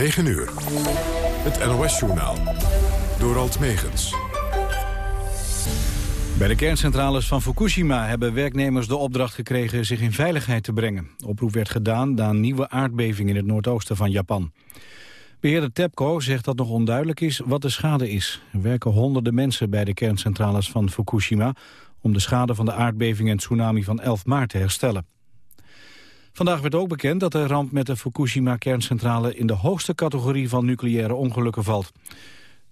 9 uur. Het NOS-journaal. Door Alt Megens. Bij de kerncentrales van Fukushima hebben werknemers de opdracht gekregen zich in veiligheid te brengen. Oproep werd gedaan na een nieuwe aardbeving in het noordoosten van Japan. Beheerder TEPCO zegt dat nog onduidelijk is wat de schade is. Er werken honderden mensen bij de kerncentrales van Fukushima... om de schade van de aardbeving en tsunami van 11 maart te herstellen. Vandaag werd ook bekend dat de ramp met de Fukushima-kerncentrale... in de hoogste categorie van nucleaire ongelukken valt. Het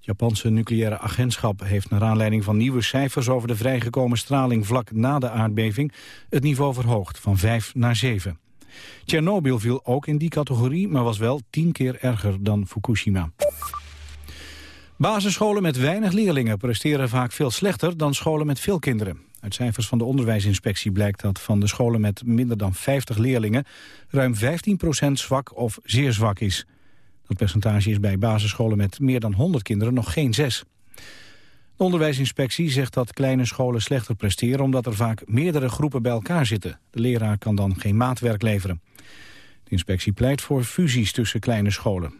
Japanse nucleaire agentschap heeft naar aanleiding van nieuwe cijfers... over de vrijgekomen straling vlak na de aardbeving... het niveau verhoogd van 5 naar 7. Tsjernobyl viel ook in die categorie, maar was wel tien keer erger dan Fukushima. Basisscholen met weinig leerlingen presteren vaak veel slechter dan scholen met veel kinderen. Uit cijfers van de onderwijsinspectie blijkt dat van de scholen met minder dan 50 leerlingen ruim 15% zwak of zeer zwak is. Dat percentage is bij basisscholen met meer dan 100 kinderen nog geen 6. De onderwijsinspectie zegt dat kleine scholen slechter presteren... omdat er vaak meerdere groepen bij elkaar zitten. De leraar kan dan geen maatwerk leveren. De inspectie pleit voor fusies tussen kleine scholen.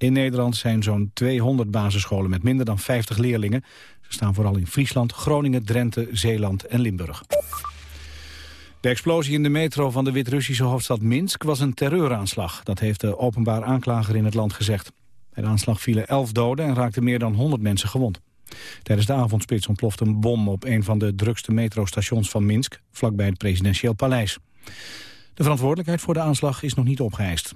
In Nederland zijn zo'n 200 basisscholen met minder dan 50 leerlingen. Ze staan vooral in Friesland, Groningen, Drenthe, Zeeland en Limburg. De explosie in de metro van de Wit-Russische hoofdstad Minsk was een terreuraanslag. Dat heeft de openbaar aanklager in het land gezegd. Bij de aanslag vielen 11 doden en raakten meer dan 100 mensen gewond. Tijdens de avondspits ontplofte een bom op een van de drukste metrostations van Minsk, vlakbij het presidentieel paleis. De verantwoordelijkheid voor de aanslag is nog niet opgeëist.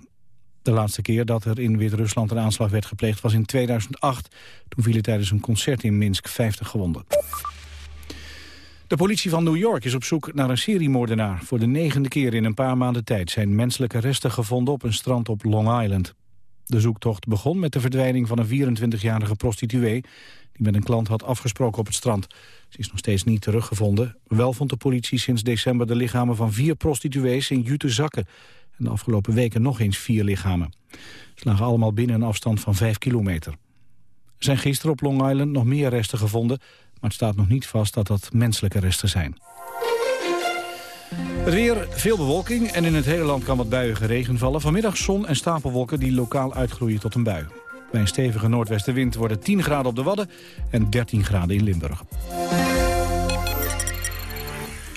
De laatste keer dat er in Wit-Rusland een aanslag werd gepleegd was in 2008. Toen vielen tijdens een concert in Minsk 50 gewonden. De politie van New York is op zoek naar een seriemoordenaar. Voor de negende keer in een paar maanden tijd zijn menselijke resten gevonden op een strand op Long Island. De zoektocht begon met de verdwijning van een 24-jarige prostituee... die met een klant had afgesproken op het strand. Ze is nog steeds niet teruggevonden. Wel vond de politie sinds december de lichamen van vier prostituees in jute zakken. En de afgelopen weken nog eens vier lichamen. Ze lagen allemaal binnen een afstand van vijf kilometer. Er zijn gisteren op Long Island nog meer resten gevonden... maar het staat nog niet vast dat dat menselijke resten zijn. Het weer, veel bewolking en in het hele land kan wat buien regen vallen. Vanmiddag zon en stapelwolken die lokaal uitgroeien tot een bui. Bij een stevige noordwestenwind worden 10 graden op de Wadden en 13 graden in Limburg.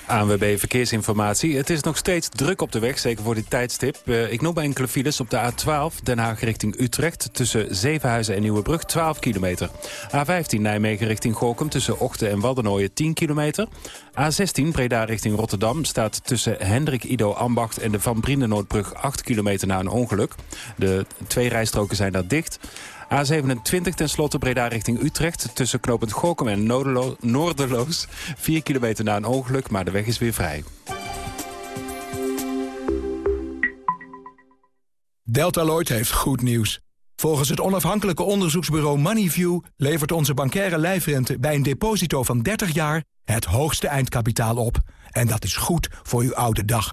ANWB Verkeersinformatie. Het is nog steeds druk op de weg, zeker voor dit tijdstip. Uh, ik noem enkele files op de A12, Den Haag richting Utrecht... tussen Zevenhuizen en Nieuwebrug, 12 kilometer. A15 Nijmegen richting Gorkum tussen Ochten en Waddenooien, 10 kilometer. A16 Breda richting Rotterdam staat tussen Hendrik Ido Ambacht... en de Van Brienenoordbrug 8 kilometer na een ongeluk. De twee rijstroken zijn daar dicht... A27 tenslotte Breda richting Utrecht. Tussen knooppunt Gorkum en Noorderloos. 4 kilometer na een ongeluk, maar de weg is weer vrij. Deltaloid heeft goed nieuws. Volgens het onafhankelijke onderzoeksbureau Moneyview... levert onze bankaire lijfrente bij een deposito van 30 jaar... het hoogste eindkapitaal op. En dat is goed voor uw oude dag.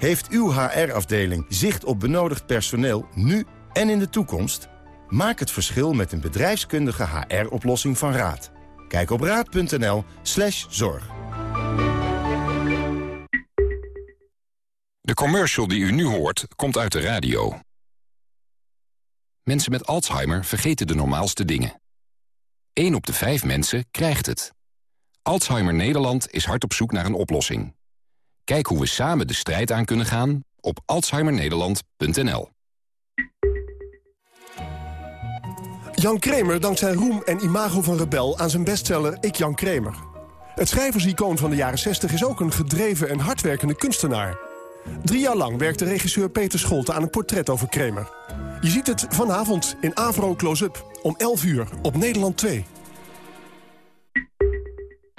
Heeft uw HR-afdeling zicht op benodigd personeel nu en in de toekomst? Maak het verschil met een bedrijfskundige HR-oplossing van Raad. Kijk op raad.nl slash zorg. De commercial die u nu hoort, komt uit de radio. Mensen met Alzheimer vergeten de normaalste dingen. 1 op de 5 mensen krijgt het. Alzheimer Nederland is hard op zoek naar een oplossing. Kijk hoe we samen de strijd aan kunnen gaan op alzheimernederland.nl. Jan Kramer dankt zijn roem en imago van rebel aan zijn bestseller Ik Jan Kramer. Het schrijversicoon van de jaren 60 is ook een gedreven en hardwerkende kunstenaar. Drie jaar lang werkte regisseur Peter Scholte aan een portret over Kramer. Je ziet het vanavond in Avro Close-up om 11 uur op Nederland 2.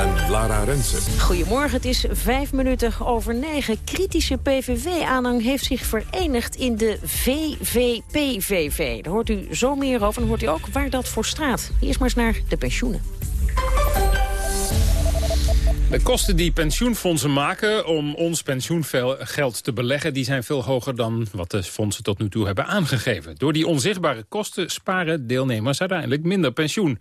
en Lara Rensen. Goedemorgen, het is vijf minuten over negen. Kritische PVV-aanhang heeft zich verenigd in de VVPVV. Daar hoort u zo meer over en hoort u ook waar dat voor staat. Eerst maar eens naar de pensioenen. De kosten die pensioenfondsen maken om ons pensioengeld te beleggen... die zijn veel hoger dan wat de fondsen tot nu toe hebben aangegeven. Door die onzichtbare kosten sparen deelnemers uiteindelijk minder pensioen.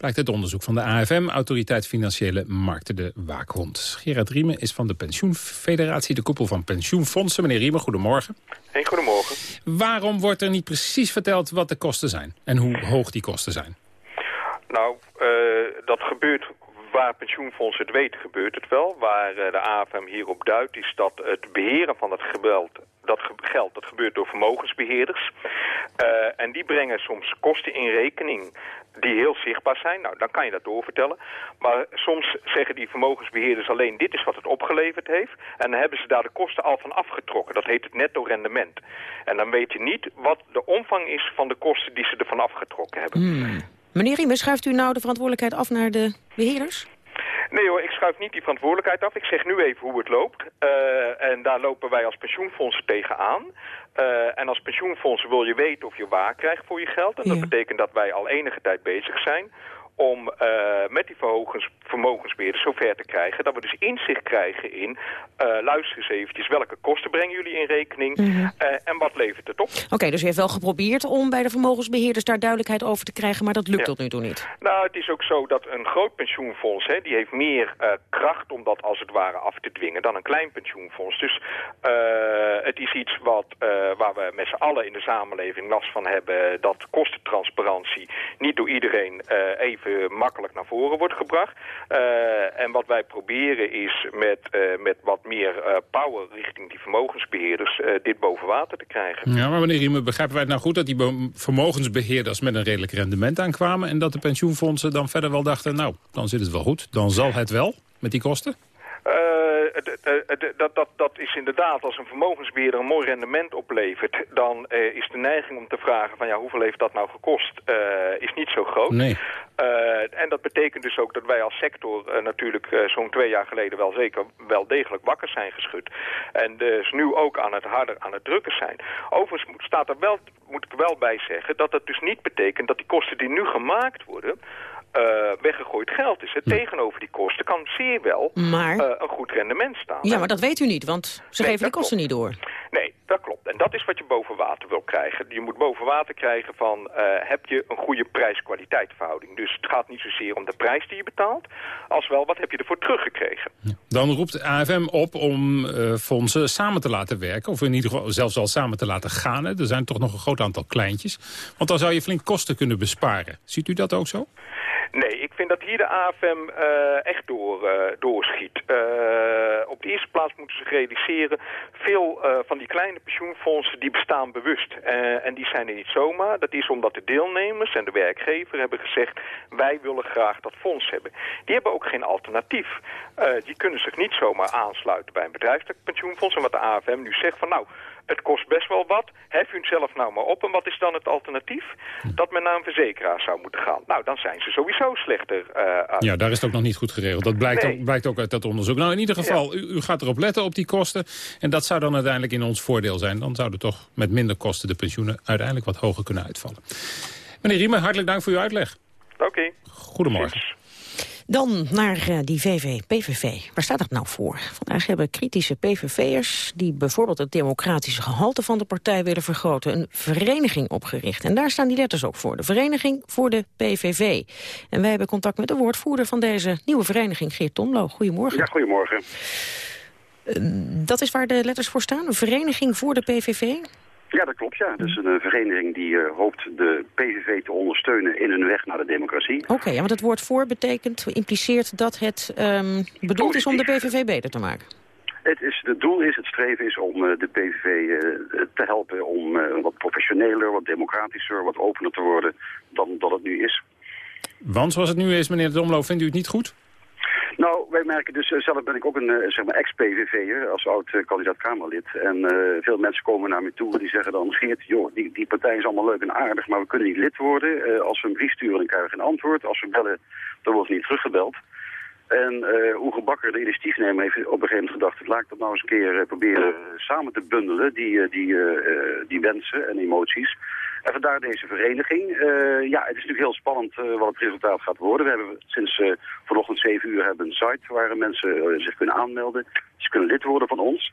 Blijkt het onderzoek van de AFM, Autoriteit Financiële Markten, de Waakhond. Gerard Riemen is van de Pensioenfederatie, de koepel van pensioenfondsen. Meneer Riemen, goedemorgen. Hey, goedemorgen. Waarom wordt er niet precies verteld wat de kosten zijn en hoe hoog die kosten zijn? Nou, uh, dat gebeurt waar pensioenfondsen het weten gebeurt het wel. Waar uh, de AFM hierop duidt is dat het beheren van het geweld, dat ge geld dat gebeurt door vermogensbeheerders. Uh, en die brengen soms kosten in rekening die heel zichtbaar zijn. Nou, dan kan je dat doorvertellen. Maar soms zeggen die vermogensbeheerders alleen dit is wat het opgeleverd heeft. En dan hebben ze daar de kosten al van afgetrokken. Dat heet het netto rendement. En dan weet je niet wat de omvang is van de kosten die ze ervan afgetrokken hebben. Hmm. Meneer Riemen, schuift u nou de verantwoordelijkheid af naar de beheerders? Nee hoor, ik schuif niet die verantwoordelijkheid af. Ik zeg nu even hoe het loopt. Uh, en daar lopen wij als pensioenfondsen tegenaan. Uh, en als pensioenfonds wil je weten of je waar krijgt voor je geld. En dat ja. betekent dat wij al enige tijd bezig zijn om uh, met die verhogens, vermogensbeheerders zover te krijgen... dat we dus inzicht krijgen in, uh, luister eens eventjes... welke kosten brengen jullie in rekening mm -hmm. uh, en wat levert het op? Oké, okay, dus u heeft wel geprobeerd om bij de vermogensbeheerders... daar duidelijkheid over te krijgen, maar dat lukt ja. tot nu toe niet. Nou, het is ook zo dat een groot pensioenfonds... Hè, die heeft meer kracht om dat als het ware af te dwingen... dan een klein pensioenfonds. Dus het is iets wat, waar we met z'n allen in de samenleving last van hebben... dat kostentransparantie niet door iedereen even makkelijk naar voren wordt gebracht. Uh, en wat wij proberen is met, uh, met wat meer uh, power richting die vermogensbeheerders dit boven water te krijgen. Ja, maar meneer Riemen, begrijpen wij het nou goed dat die vermogensbeheerders met een redelijk rendement aankwamen en dat de pensioenfondsen dan verder wel dachten, nou, dan zit het wel goed, dan zal het wel met die kosten? Dat, dat, dat is inderdaad, als een vermogensbeheerder een mooi rendement oplevert... dan uh, is de neiging om te vragen van ja, hoeveel heeft dat nou gekost, uh, is niet zo groot. Nee. En dat betekent dus ook dat wij als sector natuurlijk zo'n twee jaar geleden wel zeker wel degelijk wakker zijn geschud. En dus nu ook aan het harder aan het drukken zijn. Overigens staat er wel, moet ik wel bij zeggen dat dat dus niet betekent dat die kosten die nu gemaakt worden uh, weggegooid geld is. Het hm. tegenover die kosten kan zeer wel maar... uh, een goed rendement staan. Ja, maar dat weet u niet, want ze nee, geven de kosten klopt. niet door. Nee, dat klopt. En dat is wat je boven water wil krijgen. Je moet boven water krijgen van, uh, heb je een goede prijs-kwaliteit verhouding. Dus het gaat niet zozeer om de prijs die je betaalt, als wel wat heb je ervoor teruggekregen. Dan roept de AFM op om fondsen samen te laten werken, of in ieder geval zelfs al samen te laten gaan. Hè. Er zijn toch nog een groot aantal kleintjes. Want dan zou je flink kosten kunnen besparen. Ziet u dat ook zo? Nee, ik vind dat hier de AFM uh, echt door, uh, doorschiet. Uh, op de eerste plaats moeten ze realiseren... veel van die kleine pensioenfondsen die bestaan bewust. en die zijn er niet zomaar. Dat is omdat de deelnemers en de werkgever hebben gezegd... wij willen graag dat fonds hebben. Die hebben ook geen alternatief. die kunnen zich niet zomaar aansluiten bij een bedrijfspensioenfonds. En wat de AFM nu zegt van nou het kost best wel wat. Hef u het zelf nou maar op. En wat is dan het alternatief? Dat men naar een verzekeraar zou moeten gaan. Nou, dan zijn ze sowieso slechter uh, Ja, daar is het ook nog niet goed geregeld. Dat blijkt, nee. ook, blijkt ook uit dat onderzoek. Nou, in ieder geval, ja. u, u, gaat erop letten op die kosten. En dat zou dan uiteindelijk in ons voordeel zijn. Dan zouden toch met minder kosten de pensioenen uiteindelijk wat hoger kunnen uitvallen. Meneer Riemen, hartelijk dank voor uw uitleg. Oké. Okay. Goedemorgen. Dan naar uh, die VV-PVV. Waar staat dat nou voor? Vandaag hebben kritische PVV'ers... die bijvoorbeeld het democratische gehalte van de partij willen vergroten... een vereniging opgericht. En daar staan die letters ook voor. De Vereniging voor de PVV. En wij hebben contact met de woordvoerder van deze nieuwe vereniging, Geert Tomlo. Goedemorgen. Ja, goedemorgen. Uh, dat is waar de letters voor staan? Een vereniging voor de PVV? Ja, dat klopt, ja. Dus een uh, vereniging die uh, hoopt de PVV te ondersteunen in hun weg naar de democratie. Oké, okay, ja, want het woord voor betekent, impliceert dat het um, bedoeld is om de PVV beter te maken. Het, is, het doel is, het streven is om de PVV te helpen om wat professioneler, wat democratischer, wat opener te worden dan dat het nu is. Want zoals het nu is, meneer de Domlo, vindt u het niet goed? Nou, wij merken dus, eh, zelf ben ik ook een uh, zeg maar ex-PVV'er als oud-kandidaat-Kamerlid. En uh, veel mensen komen naar me toe en die zeggen dan, Geert, joh, die, die partij is allemaal leuk en aardig, maar we kunnen niet lid worden. als we een brief sturen, dan krijgen we geen antwoord. Als we bellen, dan wordt niet teruggebeld. En uh, Oege Bakker, de initiatiefnemer, heeft op een gegeven moment gedacht... laat ik dat nou eens een keer proberen samen te bundelen, die, die, die wensen en emoties. En vandaar deze vereniging. Uh, ja, het is natuurlijk heel spannend uh, wat het resultaat gaat worden. We hebben sinds uh, vanochtend 7 uur hebben een site waar mensen zich kunnen aanmelden. Ze kunnen lid worden van ons.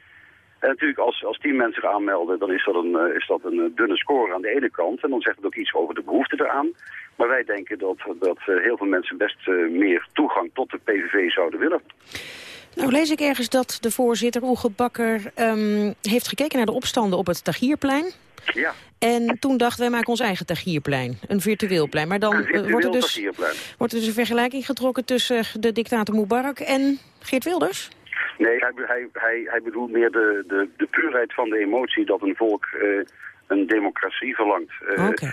En natuurlijk, als, als tien mensen zich aanmelden, dan is dat, een, is dat een dunne score aan de ene kant. En dan zegt het ook iets over de behoefte eraan. Maar wij denken dat, dat heel veel mensen best meer toegang tot de PVV zouden willen. Nou lees ik ergens dat de voorzitter Oege Bakker um, heeft gekeken naar de opstanden op het Tagierplein. Ja. En toen dachten wij maken ons eigen Tagierplein. Een virtueel plein. Maar dan uh, wordt, er dus, wordt er dus een vergelijking getrokken tussen de dictator Mubarak en Geert Wilders? Nee, hij, hij, hij, hij bedoelt meer de, de, de puurheid van de emotie dat een volk uh, een democratie verlangt. Uh, okay.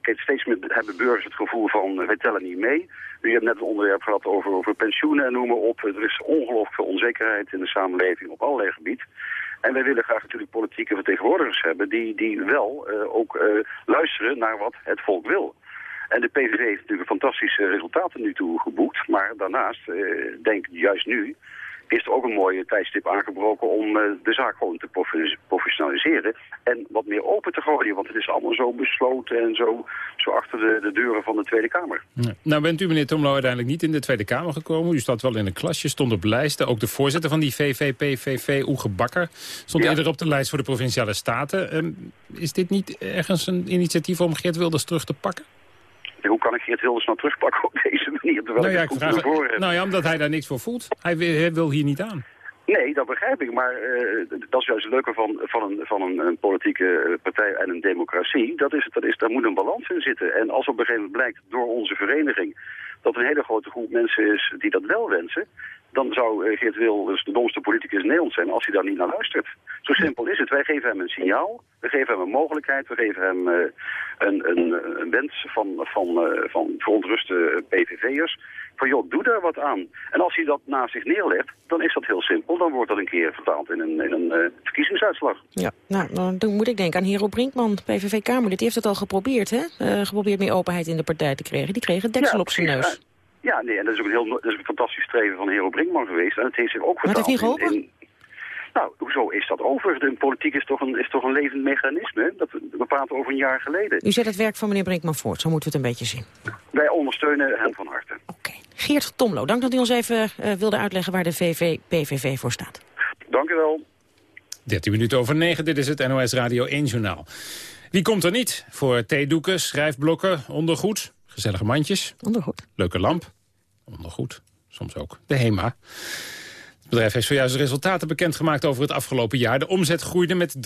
kijk, steeds meer hebben burgers het gevoel van wij tellen niet mee. U hebt net een onderwerp gehad over, over pensioenen en noem maar op. Er is ongelooflijk veel onzekerheid in de samenleving op allerlei gebieden. En wij willen graag natuurlijk politieke vertegenwoordigers hebben die, die wel uh, ook uh, luisteren naar wat het volk wil. En de PVV heeft natuurlijk fantastische resultaten nu toe geboekt. Maar daarnaast, uh, denk juist nu, is er ook een mooie tijdstip aangebroken om uh, de zaak gewoon te professionaliseren. En wat meer open te gooien, want het is allemaal zo besloten en zo, zo achter de, de deuren van de Tweede Kamer. Ja. Nou bent u, meneer Tomlo, uiteindelijk niet in de Tweede Kamer gekomen. U staat wel in een klasje, stond op lijsten. Ook de voorzitter van die VVP-VV, Oege Bakker, stond ja. eerder op de lijst voor de Provinciale Staten. Um, is dit niet ergens een initiatief om Geert Wilders terug te pakken? Hoe kan ik Geert Wilders nou terugpakken op deze manier? Terwijl nou ja, ik ik vraag, Nou ja, omdat hij daar niks voor voelt. Hij wil, hij wil hier niet aan. Nee, dat begrijp ik. Maar uh, dat is juist het leuke van, van, een, van een, een, politieke partij en een democratie. Dat is, dat is, daar moet een balans in zitten. En als op een gegeven moment blijkt door onze vereniging dat een hele grote groep mensen is die dat wel wensen dan zou Geert Wilders de domste politicus in Nederland zijn als hij daar niet naar luistert. Zo simpel is het. Wij geven hem een signaal, we geven hem een mogelijkheid, we geven hem uh, een, een, een, wens van, van, uh, van verontruste PVV'ers. Van joh, doe daar wat aan. En als hij dat naast zich neerlegt, dan is dat heel simpel. Dan wordt dat een keer vertaald in een, in een uh, verkiezingsuitslag. Ja, nou, dan moet ik denken aan Hero Brinkman, PVV-Kamerlid. Die heeft het al geprobeerd, hè? geprobeerd meer openheid in de partij te krijgen. Die kreeg het deksel ja, op zijn neus. Ja, nee, en dat is ook een, heel, dat is een fantastisch streven van Hero Brinkman geweest. En het heeft zich ook vertaald Maar het heeft niet geholpen? In, in, nou, hoezo is dat over? De politiek is toch een, is toch een levend mechanisme? Dat, we praten over een jaar geleden. U zet het werk van meneer Brinkman voort, zo moeten we het een beetje zien. Wij ondersteunen hem van harte. Oké. Okay. Geert Tomlo, dank dat u ons even uh, wilde uitleggen waar de VV, PVV voor staat. Dank u wel. 13 minuten over 9, dit is het NOS Radio 1 Journaal. Wie komt er niet voor theedoeken, schrijfblokken, ondergoed, gezellige mandjes? Ondergoed. Leuke lamp, ondergoed, soms ook de HEMA. Het bedrijf heeft zojuist de resultaten bekendgemaakt over het afgelopen jaar. De omzet groeide met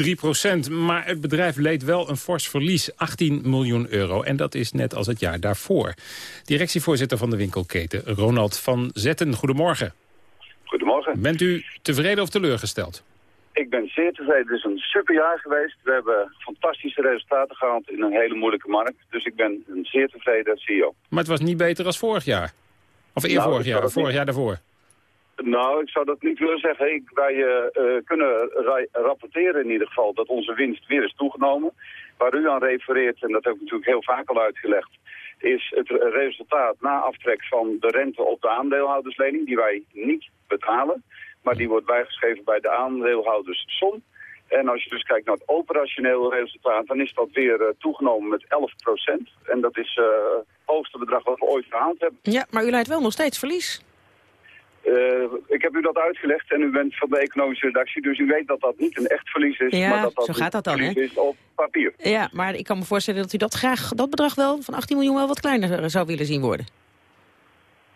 3% maar het bedrijf leed wel een fors verlies, 18 miljoen euro. En dat is net als het jaar daarvoor. Directievoorzitter van de winkelketen, Ronald van Zetten, goedemorgen. Goedemorgen. Bent u tevreden of teleurgesteld? Ik ben zeer tevreden. Het is een superjaar geweest. We hebben fantastische resultaten gehaald in een hele moeilijke markt. Dus ik ben een zeer tevreden CEO. Maar het was niet beter als vorig jaar? Of eer nou, vorig jaar, of vorig niet... jaar daarvoor? Nou, ik zou dat niet willen zeggen. Ik, wij uh, kunnen ra rapporteren in ieder geval dat onze winst weer is toegenomen. Waar u aan refereert, en dat heb ik natuurlijk heel vaak al uitgelegd, is het resultaat na aftrek van de rente op de aandeelhouderslening, die wij niet betalen. Maar die wordt bijgeschreven bij de aandeelhouderssom. En als je dus kijkt naar het operationeel resultaat, dan is dat weer uh, toegenomen met 11% En dat is uh, het hoogste bedrag wat we ooit verhaald hebben. Ja, maar u leidt wel nog steeds verlies. Uh, ik heb u dat uitgelegd en u bent van de economische redactie, dus u weet dat dat niet een echt verlies is, ja, maar dat dat zo gaat dat dan, verlies hè? is op papier. Ja, maar ik kan me voorstellen dat u dat graag, dat bedrag wel, van 18 miljoen, wel wat kleiner zou willen zien worden.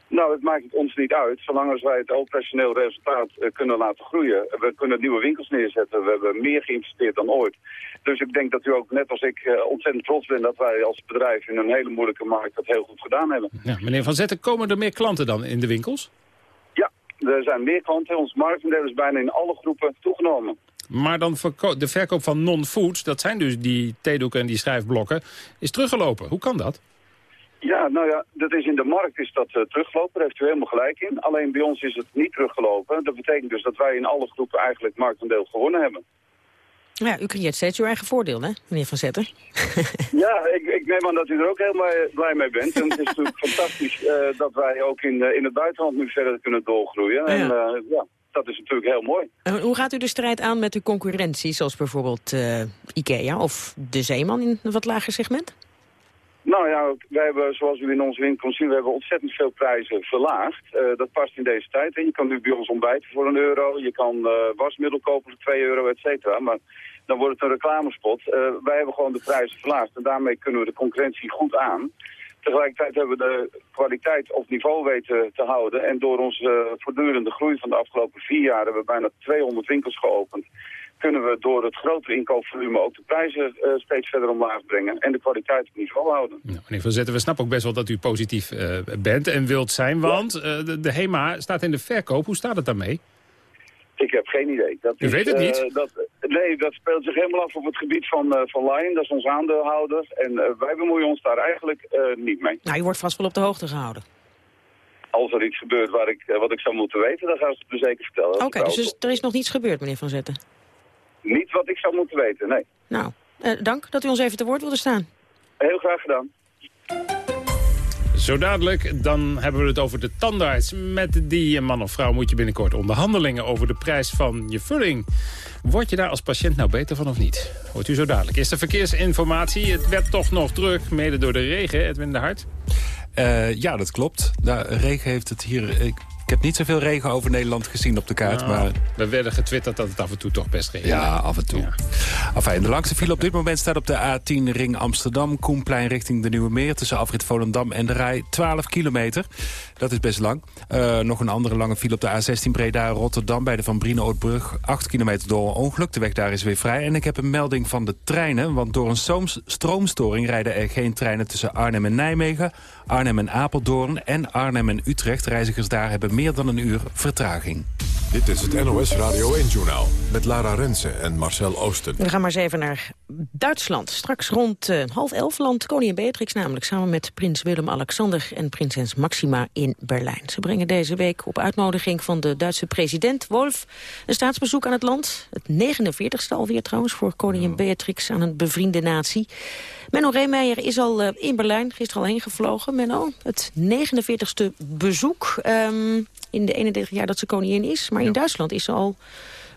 Nou, het maakt het ons niet uit, zolang als wij het operationeel resultaat uh, kunnen laten groeien. We kunnen nieuwe winkels neerzetten, we hebben meer geïnvesteerd dan ooit. Dus ik denk dat u ook, net als ik, uh, ontzettend trots bent dat wij als bedrijf in een hele moeilijke markt dat heel goed gedaan hebben. Ja, meneer Van Zetten, komen er meer klanten dan in de winkels? Ja, Er zijn meer klanten. Ons marktendeel is bijna in alle groepen toegenomen. Maar dan de verkoop van non-foods, dat zijn dus die theedoeken en die schrijfblokken, is teruggelopen. Hoe kan dat? Ja, nou ja, dat is in de markt is dat uh, teruggelopen. Daar heeft u helemaal gelijk in. Alleen bij ons is het niet teruggelopen. Dat betekent dus dat wij in alle groepen eigenlijk marktendeel gewonnen hebben. Ja, u creëert steeds uw eigen voordeel, hè, meneer Van Zetten? ja, ik, ik, neem aan dat u er ook helemaal blij mee bent. En het is natuurlijk fantastisch uh, dat wij ook in, uh, in het buitenland nu verder kunnen doorgroeien. Ja. En ja, dat is natuurlijk heel mooi. En hoe gaat u de strijd aan met uw concurrentie, zoals bijvoorbeeld IKEA of De Zeeman in een wat lager segment? Nou ja, wij hebben, zoals u in onze winkel zien, we hebben ontzettend veel prijzen verlaagd. Uh, dat past in deze tijd. En je kan nu bij ons ontbijten voor een euro. Je kan uh, wasmiddel kopen voor 2 euro, et cetera. Maar dan wordt het een reclamespot. Uh, wij hebben gewoon de prijzen verlaagd. En daarmee kunnen we de concurrentie goed aan. Tegelijkertijd hebben we de kwaliteit op niveau weten te houden. En door onze voortdurende groei van de afgelopen vier jaar hebben we bijna 200 winkels geopend kunnen we door het grotere inkoopvolume ook de prijzen uh, steeds verder omlaag brengen en de kwaliteit op niveau houden. Ja, meneer Van Zetten, we snappen ook best wel dat u positief uh, bent en wilt zijn, want uh, de, de, HEMA staat in de verkoop. Hoe staat het daarmee? Ik heb geen idee. Dat u is, weet het niet? Dat, nee, dat speelt zich helemaal af op het gebied van, van Lion, dat is ons aandeelhouder. En wij bemoeien ons daar eigenlijk niet mee. Nou, je wordt vast wel op de hoogte gehouden als er iets gebeurt waar ik, wat ik zou moeten weten, dan gaan ze het me zeker vertellen. Oké, okay, dus er is nog niets gebeurd, meneer Van Zetten? Niet wat ik zou moeten weten, nee. Nou, uh, dank dat u ons even te woord wilde staan. Heel graag gedaan. Zo dadelijk, dan hebben we het over de tandarts. Met die man of vrouw moet je binnenkort onderhandelingen over de prijs van je vulling. Word je daar als patiënt nou beter van of niet? Hoort u zo dadelijk. Is de verkeersinformatie. Het werd toch nog druk, mede door de regen, Edwin de Hart. Uh, ja, dat klopt. De regen heeft het hier... Ik ik heb niet zoveel regen over Nederland gezien op de kaart. Nou, maar... We werden getwitterd dat het af en toe toch best regent. Ja, af en toe. Ja. Enfin, de langste file op dit moment staat op de A10 ring Amsterdam. Koenplein richting de Nieuwe Meer. Tussen afrit Volendam en de Rij 12 kilometer. Dat is best lang. Uh, nog een andere lange file op de A16 Breda Rotterdam. Bij de Van Brienoordbrug. 8 kilometer door een ongeluk. De weg daar is weer vrij. En ik heb een melding van de treinen. Want door een stroomstoring rijden er geen treinen tussen Arnhem en Nijmegen. Arnhem en Apeldoorn en Arnhem en Utrecht. Reizigers daar hebben meer dan een uur vertraging. Dit is het NOS Radio 1-journaal met Lara Rensen en Marcel Oosten. We gaan maar eens even naar Duitsland. Straks rond uh, half elf landt koningin Beatrix namelijk samen met prins Willem-Alexander en prinses Maxima in Berlijn. Ze brengen deze week op uitnodiging van de Duitse president Wolf een staatsbezoek aan het land. Het 49ste alweer trouwens voor koningin Beatrix aan een bevriende natie. Menno Reemeijer is al uh, in Berlijn, gisteren al heen gevlogen. Menno, het 49ste bezoek um, in de 31 jaar dat ze koningin is. Maar in Duitsland is ze al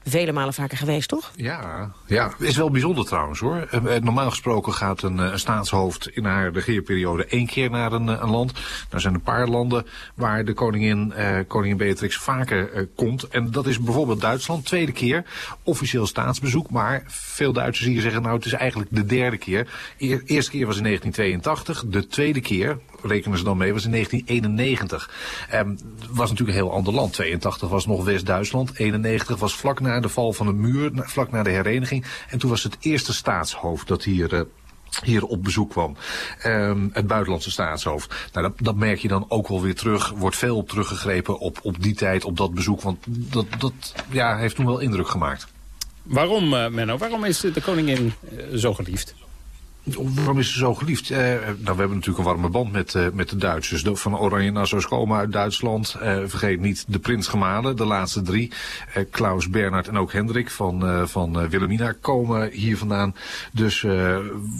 vele malen vaker geweest, toch? Ja, ja, is wel bijzonder trouwens hoor. Uh, normaal gesproken gaat een, een, staatshoofd in haar regeerperiode één keer naar een, een land. Er zijn een paar landen waar de koningin, uh, koningin Beatrix vaker komt. En dat is bijvoorbeeld Duitsland, tweede keer. Officieel staatsbezoek, maar veel Duitsers hier zeggen nou het is eigenlijk de derde keer. Eerste keer was in 1982, de tweede keer, rekenen ze dan mee, was in 1991. Um, was natuurlijk een heel ander land. 82 was nog West-Duitsland, 91 was vlak na de val van de muur, vlak na de hereniging. En toen was het eerste staatshoofd dat hier... Uh, hier op bezoek kwam. Um, het buitenlandse staatshoofd. Nou, dat, dat, merk je dan ook wel weer terug. Wordt veel op teruggegrepen op, op die tijd, op dat bezoek. Want dat, dat ja, heeft toen wel indruk gemaakt. Waarom, uh, Menno? Waarom is de koningin uh, zo geliefd? Waarom is ze zo geliefd? Eh, nou, we hebben natuurlijk een warme band met, uh, met de Duitsers. De, van Oranje Nassau komen uit Duitsland. Uh, vergeet niet de prins gemalen, de laatste drie. Uh, Klaus, Bernhard en ook Hendrik van, van Wilhelmina komen hier vandaan. Dus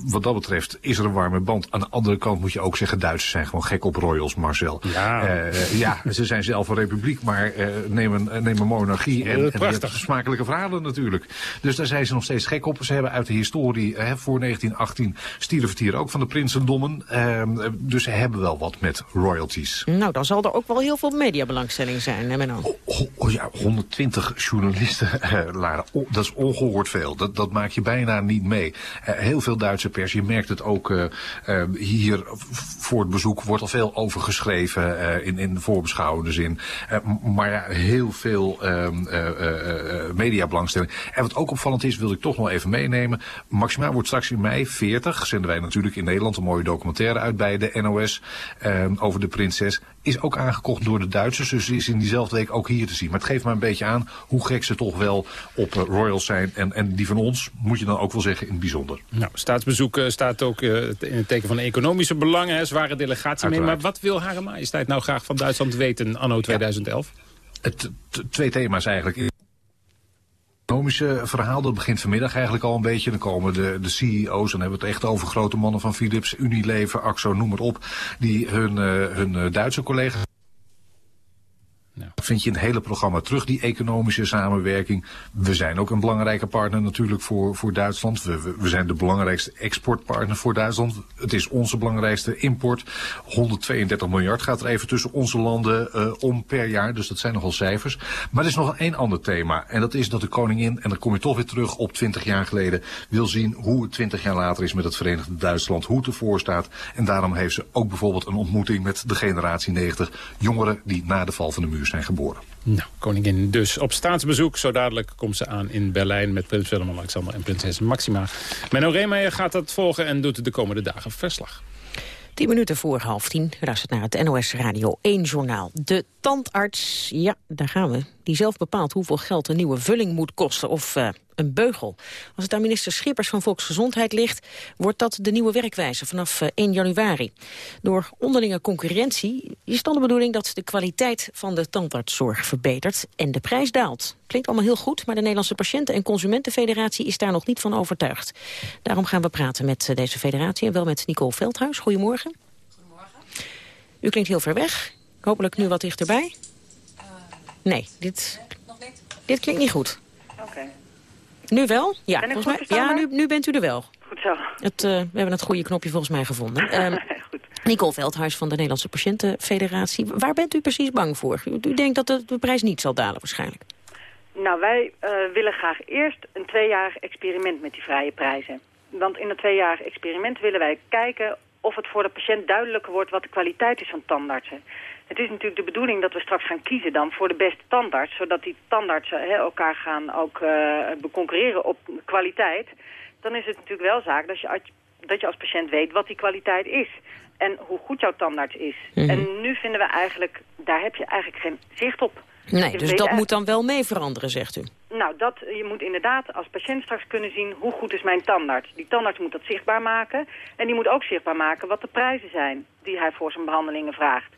wat dat betreft is er een warme band. Aan de andere kant moet je ook zeggen, Duitsers zijn gewoon gek op royals, Marcel. Ja, ja ze zijn zelf een republiek, maar nemen, nemen monarchie en, en smakelijke verhalen natuurlijk. Dus daar zijn ze nog steeds gek op. Ze hebben uit de historie voor 1918 stierf het hier ook van de prinsendommen. Uh, dus ze hebben wel wat met royalties. Nou, dan zal er ook wel heel veel mediabelangstelling zijn, hè Menno? Oh, oh, oh ja, 120 journalisten, uh, Lara. Oh, dat is ongehoord veel. Dat, dat maak je bijna niet mee. Uh, heel veel Duitse pers, je merkt het ook uh, hier voor het bezoek, wordt al veel over geschreven in, in voorbeschouwende zin. maar ja, heel veel ehm, mediabelangstelling. En wat ook opvallend is, wil ik toch nog even meenemen. Maxima wordt straks in mei 40 30 zenden wij natuurlijk in Nederland een mooie documentaire uit bij de NOS ehm, over de prinses. Is ook aangekocht door de Duitsers, dus is in diezelfde week ook hier te zien. Maar het geeft maar een beetje aan hoe gek ze toch wel op uh, royals zijn. En, en die van ons, moet je dan ook wel zeggen, in het bijzonder. Nou, staatsbezoek uh, staat ook uh, in het teken van economische belangen. Hè, zware delegatie mee. Maar wat wil Hare Majesteit nou graag van Duitsland weten anno 2011? Ja. Het, twee thema's eigenlijk economische verhaal, dat begint vanmiddag eigenlijk al een beetje. Dan komen de, de CEO's, dan hebben we het echt over grote mannen van Philips, Unilever, Axo, noem maar op. Die hun, uh, hun Duitse collega's Vind je in het hele programma terug, die economische samenwerking. We zijn ook een belangrijke partner natuurlijk voor, voor Duitsland. We, we, zijn de belangrijkste exportpartner voor Duitsland. Het is onze belangrijkste import. 132 miljard gaat er even tussen onze landen uh, om per jaar. Dus dat zijn nogal cijfers. Maar er is nog één ander thema. En dat is dat de koningin, en dan kom je toch weer terug op 20 jaar geleden, wil zien hoe het 20 jaar later is met het Verenigde Duitsland. Hoe het ervoor staat. En daarom heeft ze ook bijvoorbeeld een ontmoeting met de generatie 90 jongeren die na de val van de muur zijn geboren. Nou, koningin dus op staatsbezoek. Zo dadelijk komt ze aan in Berlijn met prins Willem-Alexander en prinses Maxima. Menno Reemeyer gaat dat volgen en doet de komende dagen verslag. Tien minuten voor half tien luistert naar het NOS Radio 1 journaal. De tandarts, ja, daar gaan we. Die zelf bepaalt hoeveel geld een nieuwe vulling moet kosten of uh, een beugel. Als het aan minister Schippers van Volksgezondheid ligt... wordt dat de nieuwe werkwijze vanaf 1 januari. Door onderlinge concurrentie is dan de bedoeling... dat de kwaliteit van de tandartszorg verbetert en de prijs daalt. Klinkt allemaal heel goed, maar de Nederlandse Patiënten- en Consumentenfederatie... is daar nog niet van overtuigd. Daarom gaan we praten met deze federatie en wel met Nicole Veldhuis. Goedemorgen. Goedemorgen. U klinkt heel ver weg. Hopelijk nu wat dichterbij. Nee, dit, dit klinkt niet goed. Oké. Okay. Nu wel? Ja, volgens mij, ja nu, nu bent u er wel. Goed zo. Het, uh, we hebben het goede knopje volgens mij gevonden. Goed. Nicole Veldhuis van de Nederlandse Patiëntenfederatie. Waar bent u precies bang voor? U, u denkt dat de, de, prijs niet zal dalen waarschijnlijk. Nou, wij uh, willen graag eerst een tweejarig experiment met die vrije prijzen. Want in dat tweejarig experiment willen wij kijken of het voor de patiënt duidelijker wordt wat de kwaliteit is van tandartsen. Het is natuurlijk de bedoeling dat we straks gaan kiezen dan voor de beste tandarts. Zodat die tandartsen hè, elkaar gaan ook uh, beconcurreren op kwaliteit. Dan is het natuurlijk wel zaak dat je, dat je als patiënt weet wat die kwaliteit is. En hoe goed jouw tandarts is. Mm -hmm. En nu vinden we eigenlijk, daar heb je eigenlijk geen zicht op. Nee, dus dat moet dan wel mee veranderen, zegt u? Nou, dat, je moet inderdaad als patiënt straks kunnen zien hoe goed is mijn tandarts. Die tandarts moet dat zichtbaar maken. En die moet ook zichtbaar maken wat de prijzen zijn die hij voor zijn behandelingen vraagt.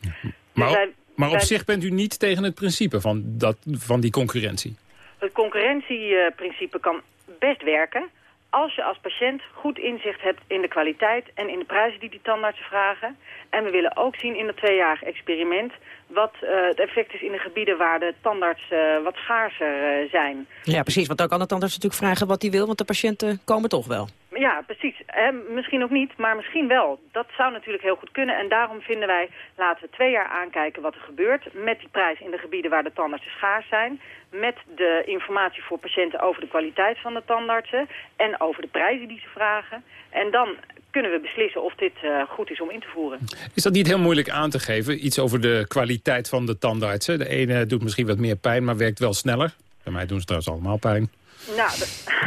Maar, dus wij, maar op wij, zich bent u niet tegen het principe van, dat, van die concurrentie? Het concurrentieprincipe kan best werken als je als patiënt goed inzicht hebt in de kwaliteit en in de prijzen die die tandartsen vragen. En we willen ook zien in het tweejarig experiment wat uh, het effect is in de gebieden waar de tandarts uh, wat schaarser uh, zijn. Ja, precies. Want dan kan de tandarts natuurlijk vragen wat hij wil, want de patiënten komen toch wel. Ja, precies. Eh, misschien ook niet, maar misschien wel. Dat zou natuurlijk heel goed kunnen. En daarom vinden wij, laten we twee jaar aankijken wat er gebeurt... met die prijs in de gebieden waar de tandartsen schaars zijn... met de informatie voor patiënten over de kwaliteit van de tandartsen... en over de prijzen die ze vragen. En dan kunnen we beslissen of dit uh, goed is om in te voeren. Is dat niet heel moeilijk aan te geven? Iets over de kwaliteit van de tandartsen. De ene doet misschien wat meer pijn, maar werkt wel sneller. Bij mij doen ze trouwens allemaal pijn. Nou,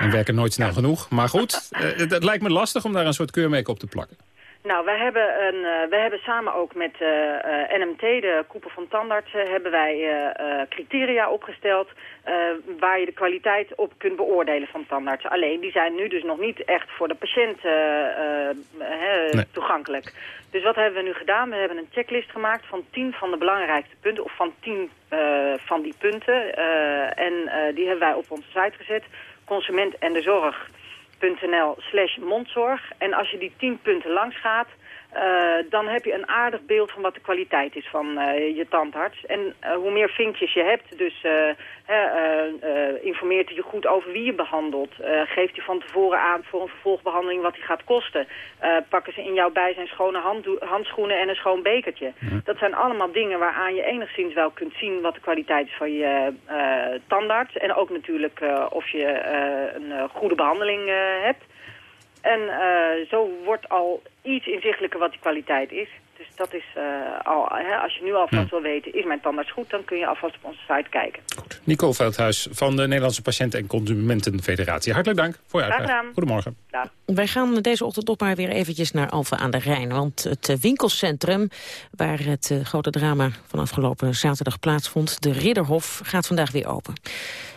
en werken nooit snel genoeg. Maar goed, uh, het, het, lijkt me lastig om daar een soort keurmerk op te plakken. Nou, wij hebben, een, uh, wij hebben samen ook met uh, uh, NMT, de koepel van tandartsen, hebben wij criteria opgesteld waar je de kwaliteit op kunt beoordelen van tandartsen. Alleen, die zijn nu dus nog niet echt voor de patiënt nee. toegankelijk. Dus wat hebben we nu gedaan? We hebben een checklist gemaakt van tien van de belangrijkste punten, of van tien van die punten. en die hebben wij op onze site gezet. Consument en de zorg slash mondzorg. En als je die tien punten langs gaat, uh, dan heb je een aardig beeld van wat de kwaliteit is van uh, je tandarts. En uh, hoe meer vinkjes je hebt, dus informeert hij je goed over wie je behandelt. geeft hij van tevoren aan voor een vervolgbehandeling wat die gaat kosten. pakken ze in jouw bijzijn schone handschoenen en een schoon bekertje. Dat zijn allemaal dingen waaraan je enigszins wel kunt zien wat de kwaliteit is van je tandarts. En ook natuurlijk of je een goede behandeling hebt. En uh, zo wordt al iets inzichtelijker wat die kwaliteit is. Dus dat is uh, al, hè, als je nu alvast wil weten, is mijn tandarts goed, dan kun je alvast op onze site kijken. Goed. Nicole Veldhuis van de Nederlandse Patiënten- en Consumentenfederatie. Hartelijk dank voor je uitleg. Goedemorgen. Dag. Wij gaan deze ochtend toch maar weer eventjes naar Alphen aan de Rijn. Want het winkelcentrum waar het uh, grote drama van afgelopen zaterdag plaatsvond, de Ridderhof, gaat vandaag weer open.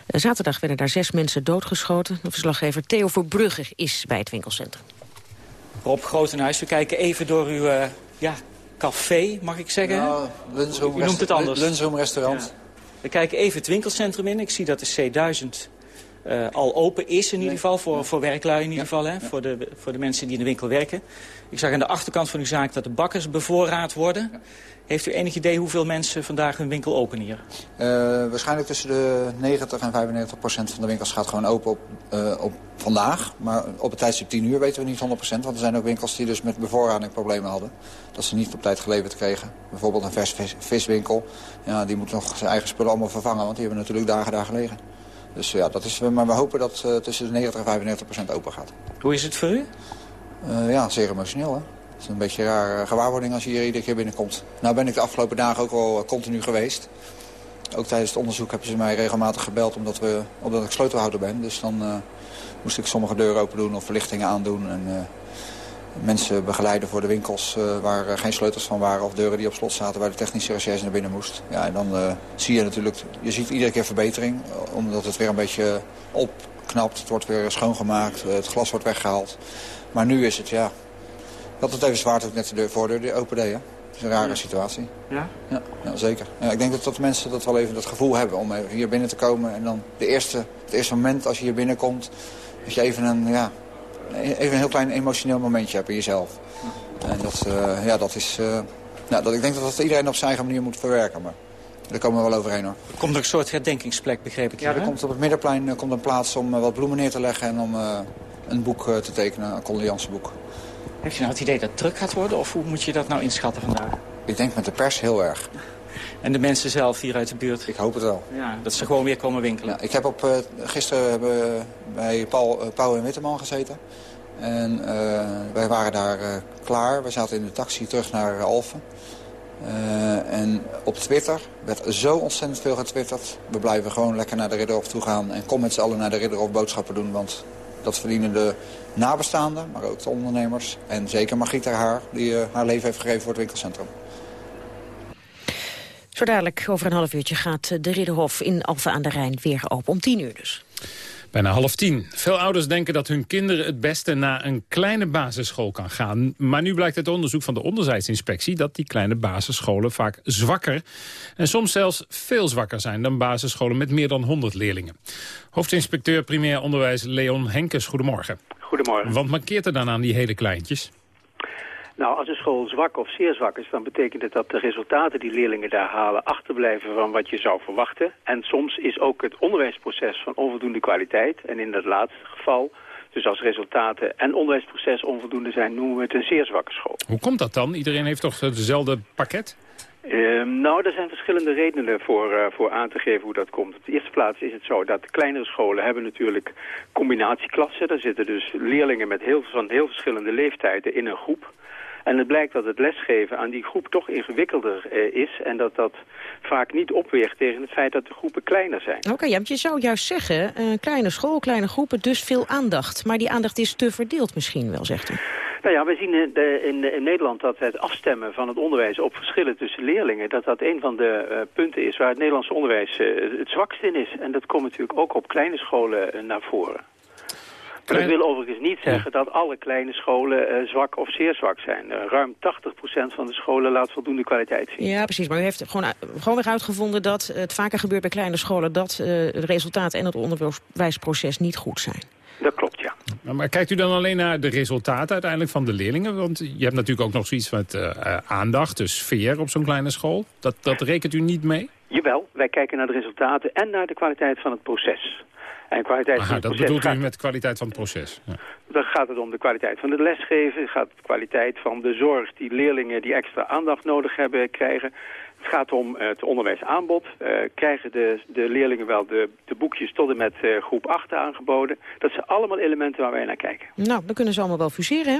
Zaterdag werden daar zes mensen doodgeschoten. De verslaggever Theo Verbrugge is bij het winkelcentrum. Rob Grotenhuis, we kijken even door uw ja, café, mag ik zeggen. Nou, U noemt het anders. Lunchroom restaurant. Ja. We kijken even het winkelcentrum in. Ik zie dat de C1000 uh, al open is in ieder geval, voor, voor werklui in ieder geval, hè, voor, de, voor de mensen die in de winkel werken. Ik zag aan de achterkant van uw zaak dat de bakkers bevoorraad worden. Heeft u enig idee hoeveel mensen vandaag hun winkel openen hier? Uh, waarschijnlijk tussen de 90 en 95 procent van de winkels gaat gewoon open op, uh, op vandaag. Maar op het tijdstip 10 uur weten we niet 100 procent. Want er zijn ook winkels die dus met bevoorrading problemen hadden. Dat ze niet op tijd geleverd kregen. Bijvoorbeeld een vers vis, viswinkel. Ja, die moet nog zijn eigen spullen allemaal vervangen. Want die hebben natuurlijk dagen daar gelegen. Dus ja, dat is, maar we hopen dat uh, tussen de 90 en 95 procent open gaat. Hoe is het voor u? Ja, zeer emotioneel hè. Het is een beetje een gewaarwording als je hier iedere keer binnenkomt. Nou ben ik de afgelopen dagen ook wel continu geweest. Ook tijdens het onderzoek hebben ze mij regelmatig gebeld omdat, we, omdat ik sleutelhouder ben. Dus dan uh, moest ik sommige deuren open doen of verlichtingen aandoen. En uh, mensen begeleiden voor de winkels waar geen sleutels van waren... of deuren die op slot zaten waar de technische recherche naar binnen moest. Ja, en dan zie je natuurlijk, je ziet iedere keer verbetering. Omdat het weer een beetje opknapt. Het wordt weer schoongemaakt, het glas wordt weggehaald. Maar nu is het, ja, dat het even zwaar toen ik net de voordeur open deed. Hè? Het is een rare ja. situatie. Ja? Ja, ja zeker. Ja, ik denk dat, dat mensen dat wel even dat gevoel hebben om hier binnen te komen. En dan de eerste, het eerste moment als je hier binnenkomt... dat je even een, ja, even een heel klein emotioneel momentje hebt in jezelf. En dat, uh, ja, dat is... Uh, ja, dat, ik denk dat dat iedereen op zijn eigen manier moet verwerken. Maar daar komen we wel overheen hoor. Er komt ook een soort herdenkingsplek, begreep ik Ja, hier, er komt op het middenplein uh, komt een plaats om wat bloemen neer te leggen... en om een boek te tekenen, een condoleanceboek. Heb je nou het idee dat het druk gaat worden of hoe moet je dat nou inschatten vandaag? Ik denk met de pers heel erg. En de mensen zelf hier uit de buurt? Ik hoop het wel. Ja, dat ze gewoon weer komen winkelen? Ja, ik heb op, uh, gisteren bij Paul, uh, Pauw en Witteman gezeten. En uh, wij waren daar klaar. We zaten in de taxi terug naar Alphen. en op Twitter werd zo ontzettend veel getwitterd. We blijven gewoon lekker naar de Ridderhof toe gaan. En kom met z'n allen naar de Ridderhof boodschappen doen. Want dat verdienen de nabestaanden, maar ook de ondernemers. En zeker Margriet haar, die uh, haar leven heeft gegeven voor het winkelcentrum. Zo dadelijk, over een half uurtje, gaat de Ridderhof in Alphen aan de Rijn weer open. Om tien uur dus. Bijna half tien. Veel ouders denken dat hun kinderen het beste naar een kleine basisschool kan gaan. Maar nu blijkt uit onderzoek van de onderwijsinspectie... dat die kleine basisscholen vaak zwakker... en soms zelfs veel zwakker zijn dan basisscholen met meer dan 100 leerlingen. Hoofdinspecteur primair onderwijs Leon Henkes, goedemorgen. Goedemorgen. Wat markeert er dan aan die hele kleintjes? Nou, als een school zwak of zeer zwak is, dan betekent het dat de resultaten die leerlingen daar halen achterblijven van wat je zou verwachten. En soms is ook het onderwijsproces van onvoldoende kwaliteit. En in dat laatste geval, dus als resultaten en onderwijsproces onvoldoende zijn, noemen we het een zeer zwakke school. Hoe komt dat dan? Iedereen heeft toch hetzelfde pakket? Uh, nou, er zijn verschillende redenen voor, uh, voor aan te geven hoe dat komt. Op de eerste plaats is het zo dat kleinere scholen hebben natuurlijk combinatieklassen. Daar zitten dus leerlingen met heel, van heel verschillende leeftijden in een groep. En het blijkt dat het lesgeven aan die groep toch ingewikkelder uh, is... en dat dat vaak niet opweegt tegen het feit dat de groepen kleiner zijn. Oké, ja, want je zou juist zeggen, uh, kleine school, kleine groepen, dus veel aandacht. Maar die aandacht is te verdeeld misschien wel, zegt u. Nou ja, we zien in, in, Nederland dat het afstemmen van het onderwijs op verschillen tussen leerlingen... dat dat een van de uh, punten is waar het Nederlandse onderwijs het zwakst in is. En dat komt natuurlijk ook op kleine scholen naar voren. Dat wil overigens niet zeggen dat alle kleine scholen zwak of zeer zwak zijn. Ruim 80% van de scholen laat voldoende kwaliteit zien. Ja, precies. Maar u heeft gewoon, gewoon weer uitgevonden dat het vaker gebeurt bij kleine scholen... dat het resultaat en het onderwijsproces niet goed zijn. Dat klopt. Maar, kijkt u dan alleen naar de resultaten uiteindelijk van de leerlingen? Want je hebt natuurlijk ook nog zoiets met aandacht, dus sfeer op zo'n kleine school. Dat, dat rekent u niet mee? Jawel, wij kijken naar de resultaten en naar de kwaliteit van het proces. En kwaliteit Aha, van het dat proces bedoelt u gaat, met kwaliteit van het proces? Ja. Dan gaat het om de kwaliteit van het lesgeven. Gaat de kwaliteit van de zorg die leerlingen die extra aandacht nodig hebben krijgen. Het gaat om het onderwijsaanbod. Uh, krijgen de, de leerlingen wel de, de boekjes tot en met uh, groep 8 aangeboden. Dat zijn allemaal elementen waar wij naar kijken. Nou, dan kunnen ze allemaal wel fuseren, hè?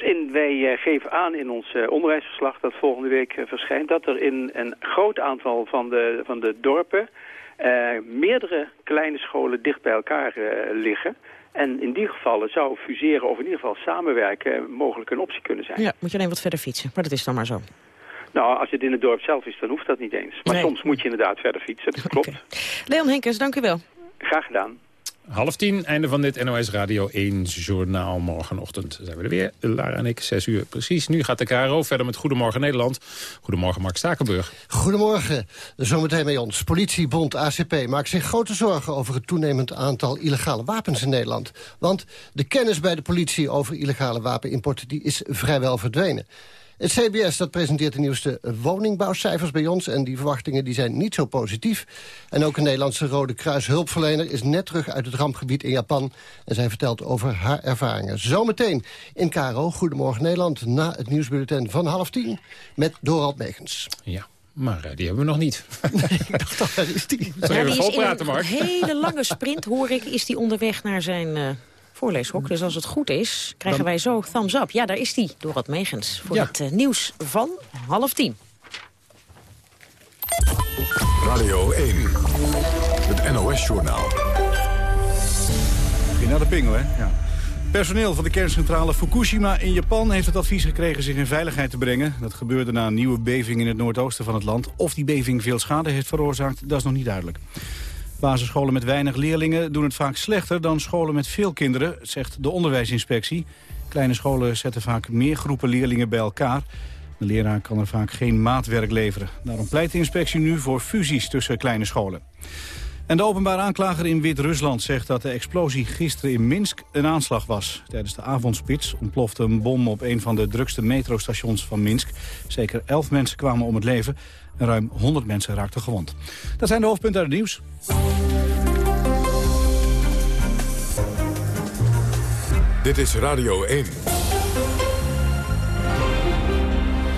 in, wij geven aan in ons onderwijsverslag dat volgende week verschijnt... dat er in een groot aantal van de, van de dorpen... meerdere kleine scholen dicht bij elkaar liggen... En in die gevallen zou fuseren of in ieder geval samenwerken mogelijk een optie kunnen zijn. Ja, moet je alleen wat verder fietsen, maar dat is dan maar zo. Nou, als het in het dorp zelf is, dan hoeft dat niet eens. Maar soms moet je inderdaad verder fietsen, dat klopt. Leon Henkers, dank u wel. Graag gedaan. Half tien, einde van dit NOS Radio 1 journaal. Morgenochtend zijn we er weer. Lara en ik, zes uur precies. Nu gaat de KRO verder met Goedemorgen Nederland. Goedemorgen Mark Stakenburg. Goedemorgen. Zometeen bij ons. Politiebond ACP maakt zich grote zorgen over het toenemend aantal illegale wapens in Nederland. Want de kennis bij de politie over illegale wapenimporten die is vrijwel verdwenen. Het CBS dat presenteert de nieuwste woningbouwcijfers bij ons... en die verwachtingen die zijn niet zo positief. En ook een Nederlandse Rode Kruis hulpverlener... is net terug uit het rampgebied in Japan. En zij vertelt over haar ervaringen. Zometeen in Caro, Goedemorgen Nederland... na het nieuwsbulletin van half tien met Dorald Megens. Ja. Maar uh, die hebben we nog niet. Nee, ik dacht toch, waar is die? Ja, die is in een hele lange sprint, hoor ik, is die onderweg naar zijn... Uh voorleeshok. Dus als het goed is, krijgen wij zo thumbs up. Ja, daar is die, Dorot Megens, voor het uh, nieuws van half tien. Radio 1, het NOS-journaal. Naar de pingel, hè? Ja. Personeel van de kerncentrale Fukushima in Japan heeft het advies gekregen zich in veiligheid te brengen. Dat gebeurde na een nieuwe beving in het noordoosten van het land. Of die beving veel schade heeft veroorzaakt, dat is nog niet duidelijk. Basisscholen met weinig leerlingen doen het vaak slechter dan scholen met veel kinderen, zegt de onderwijsinspectie. Kleine scholen zetten vaak meer groepen leerlingen bij elkaar. De leraar kan er vaak geen maatwerk leveren. Daarom pleit de inspectie nu voor fusies tussen kleine scholen. En de openbare aanklager in Wit-Rusland zegt dat de explosie gisteren in Minsk een aanslag was. Tijdens de avondspits ontplofte een bom op een van de drukste metrostations van Minsk. Zeker elf mensen kwamen om het leven ruim 100 mensen raakten gewond. Dat zijn de hoofdpunten uit het nieuws. Dit is Radio 1.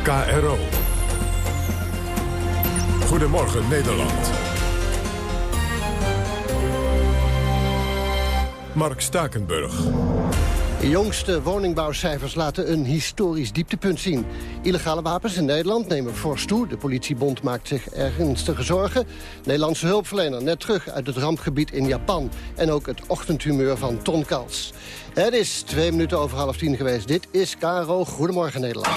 KRO. Goedemorgen Nederland. Mark Stakenburg. De jongste woningbouwcijfers laten een historisch dieptepunt zien. Illegale wapens in Nederland nemen fors toe. De politiebond maakt zich ernstige zorgen. Nederlandse hulpverlener net terug uit het rampgebied in Japan. En ook het ochtendhumeur van Ton Kals. Het is twee minuten over half tien geweest. Dit is Caro. Goedemorgen Nederland.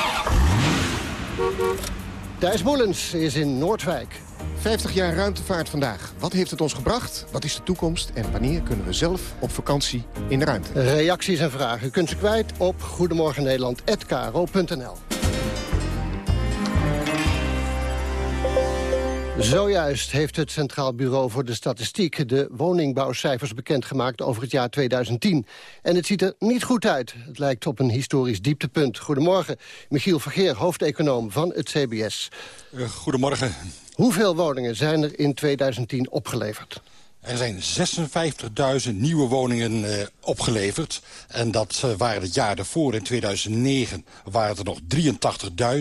Thijs Moelens is in Noordwijk. 50 jaar ruimtevaart vandaag. Wat heeft het ons gebracht? Wat is de toekomst? En wanneer kunnen we zelf op vakantie in de ruimte? Reacties en vragen kunt u kwijt op goedemorgennederland.nl. Zojuist heeft het Centraal Bureau voor de Statistiek... de woningbouwcijfers bekendgemaakt over het jaar 2010. En het ziet er niet goed uit. Het lijkt op een historisch dieptepunt. Goedemorgen, Michiel Vergeer, hoofdeconoom van het CBS. Uh, goedemorgen. Hoeveel woningen zijn er in 2010 opgeleverd? Er zijn 56.000 nieuwe woningen uh, opgeleverd. En dat uh, waren het jaar daarvoor, in 2009, waren er nog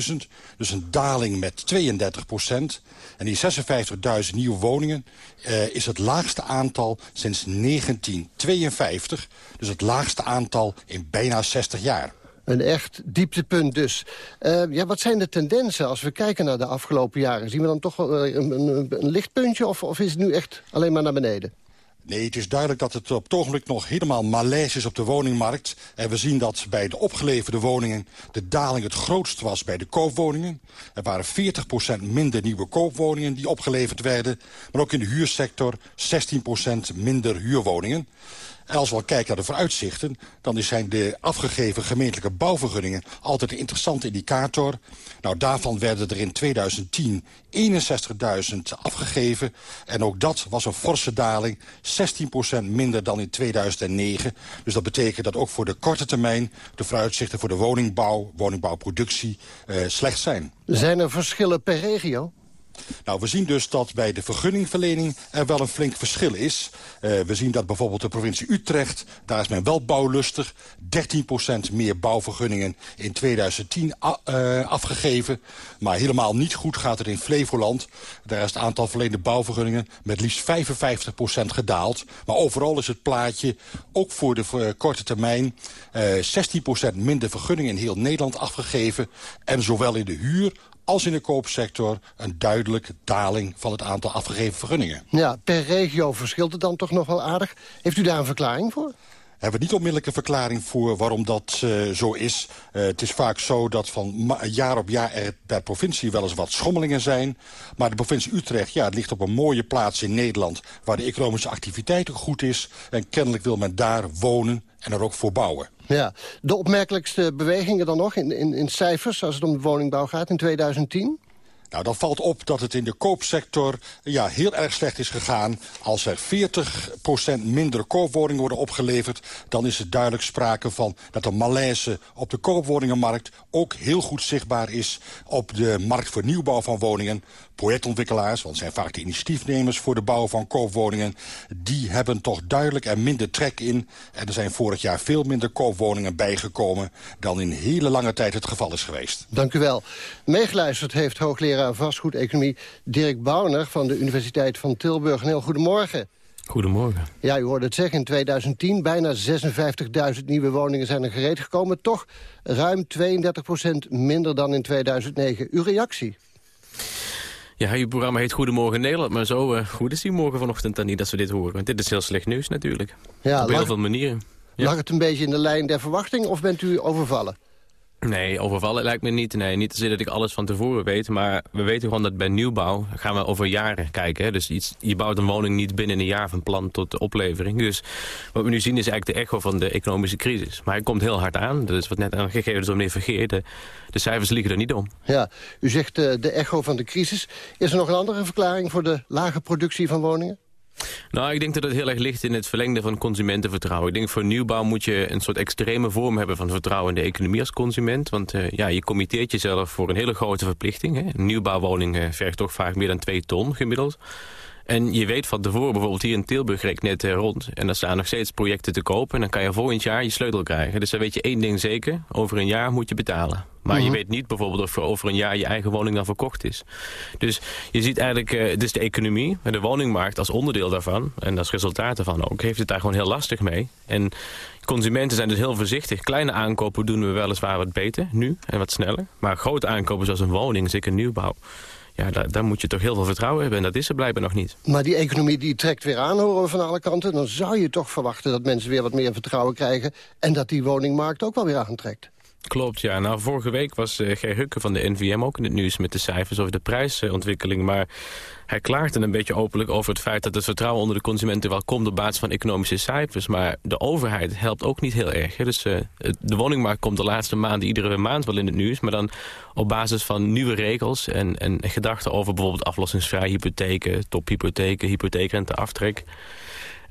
83.000. Dus een daling met 32 procent. En die 56.000 nieuwe woningen uh, is het laagste aantal sinds 1952. Dus het laagste aantal in bijna 60 jaar. Een echt dieptepunt dus. Uh, ja, wat zijn de tendensen als we kijken naar de afgelopen jaren? Zien we dan toch wel een, een, een lichtpuntje of, of is het nu echt alleen maar naar beneden? Nee, het is duidelijk dat het op het ogenblik nog helemaal malaise is op de woningmarkt. En we zien dat bij de opgeleverde woningen de daling het grootst was bij de koopwoningen. Er waren 40% minder nieuwe koopwoningen die opgeleverd werden. Maar ook in de huursector 16% minder huurwoningen. Als we al kijken naar de vooruitzichten... dan zijn de afgegeven gemeentelijke bouwvergunningen... altijd een interessante indicator. Nou, daarvan werden er in 2010 61.000 afgegeven. En ook dat was een forse daling. 16% minder dan in 2009. Dus dat betekent dat ook voor de korte termijn... de vooruitzichten voor de woningbouw, woningbouwproductie... Uh, slecht zijn. Zijn er verschillen per regio? Nou, we zien dus dat bij de vergunningverlening er wel een flink verschil is. Uh, we zien dat bijvoorbeeld de provincie Utrecht, daar is men wel bouwlustig. 13% meer bouwvergunningen in 2010 uh, afgegeven. Maar helemaal niet goed gaat het in Flevoland. Daar is het aantal verleende bouwvergunningen met liefst 55% gedaald. Maar overal is het plaatje, ook voor de uh, korte termijn... 16% minder vergunningen in heel Nederland afgegeven. En zowel in de huur als in de koopsector een duidelijke daling van het aantal afgegeven vergunningen. Ja, per regio verschilt het dan toch nog wel aardig. Heeft u daar een verklaring voor? hebben we niet onmiddellijk een verklaring voor waarom dat uh, zo is. Uh, het is vaak zo dat van jaar op jaar er per provincie wel eens wat schommelingen zijn. Maar de provincie Utrecht ja, het ligt op een mooie plaats in Nederland... waar de economische activiteit ook goed is. En kennelijk wil men daar wonen en er ook voor bouwen. Ja, de opmerkelijkste bewegingen dan nog in, in, in cijfers... als het om de woningbouw gaat in 2010? Nou, dan valt op dat het in de koopsector ja, heel erg slecht is gegaan. Als er 40% minder koopwoningen worden opgeleverd... dan is er duidelijk sprake van dat de malaise op de koopwoningenmarkt... ook heel goed zichtbaar is op de markt voor nieuwbouw van woningen. Projectontwikkelaars, want zijn vaak de initiatiefnemers voor de bouw van koopwoningen... die hebben toch duidelijk er minder trek in. En er zijn vorig jaar veel minder koopwoningen bijgekomen... dan in hele lange tijd het geval is geweest. Dank u wel. Meegeluisterd heeft hoogleraar vastgoedeconomie Dirk Bouwner van de Universiteit van Tilburg. Een heel goedemorgen. Goedemorgen. Ja, u hoorde het zeggen, in 2010 bijna 56.000 nieuwe woningen zijn er gereed gekomen. Toch ruim 32% minder dan in 2009. Uw reactie? Ja, uw programma heet Goedemorgen Nederland, maar zo uh, goed is die morgen vanochtend dan niet dat we dit horen. Want dit is heel slecht nieuws natuurlijk. Ja, Op heel veel manieren. Ja. Lag het een beetje in de lijn der verwachting of bent u overvallen? Nee, overvallen lijkt me niet. Nee, niet te dat ik alles van tevoren weet. Maar we weten gewoon dat bij nieuwbouw gaan we over jaren kijken. Hè. Dus iets, je bouwt een woning niet binnen een jaar van plan tot de oplevering. Dus wat we nu zien is eigenlijk de echo van de economische crisis. Maar hij komt heel hard aan. Dat is wat net aangegeven is door meneer Vergeer. De, cijfers liegen er niet om. Ja, u zegt uh, de echo van de crisis. Is er nog een andere verklaring voor de lage productie van woningen? Nou, ik denk dat het heel erg ligt in het verlengde van consumentenvertrouwen. Ik denk voor nieuwbouw moet je een soort extreme vorm hebben van vertrouwen in de economie als consument. Want uh, ja, je committeert jezelf voor een hele grote verplichting. Hè. Een nieuwbouwwoning uh, vergt toch vaak meer dan 2 ton gemiddeld. En je weet van tevoren, bijvoorbeeld hier in Tilburg reek net uh, rond... en er staan nog steeds projecten te kopen... en dan kan je volgend jaar je sleutel krijgen. Dus dan weet je één ding zeker, over een jaar moet je betalen. Maar je mhm. weet niet bijvoorbeeld of er over een jaar je eigen woning dan verkocht is. Dus je ziet eigenlijk, uh, het is de economie, de woningmarkt als onderdeel daarvan... en als resultaat daarvan ook, heeft het daar gewoon heel lastig mee. En consumenten zijn dus heel voorzichtig. Kleine aankopen doen we weliswaar wat beter nu en wat sneller. Maar grote aankopen zoals een woning, zeker nieuwbouw ja, daar, moet je toch heel veel vertrouwen hebben. En dat is er blijkbaar nog niet. Maar die economie die trekt weer aan, horen we van alle kanten. Dan zou je toch verwachten dat mensen weer wat meer vertrouwen krijgen... en dat die woningmarkt ook wel weer aantrekt. Klopt, ja. Nou, vorige week was uh, Ger van de NVM ook in het nieuws met de cijfers over de prijsontwikkeling. Maar hij klaagde een beetje openlijk over het feit dat het vertrouwen onder de consumenten wel komt op basis van economische cijfers. Maar de overheid helpt ook niet heel erg. Dus uh, de woningmarkt komt de laatste maanden iedere maand wel in het nieuws. Maar dan op basis van nieuwe regels en, en gedachten over bijvoorbeeld aflossingsvrij hypotheken, tophypotheken, hypotheekrenteaftrek.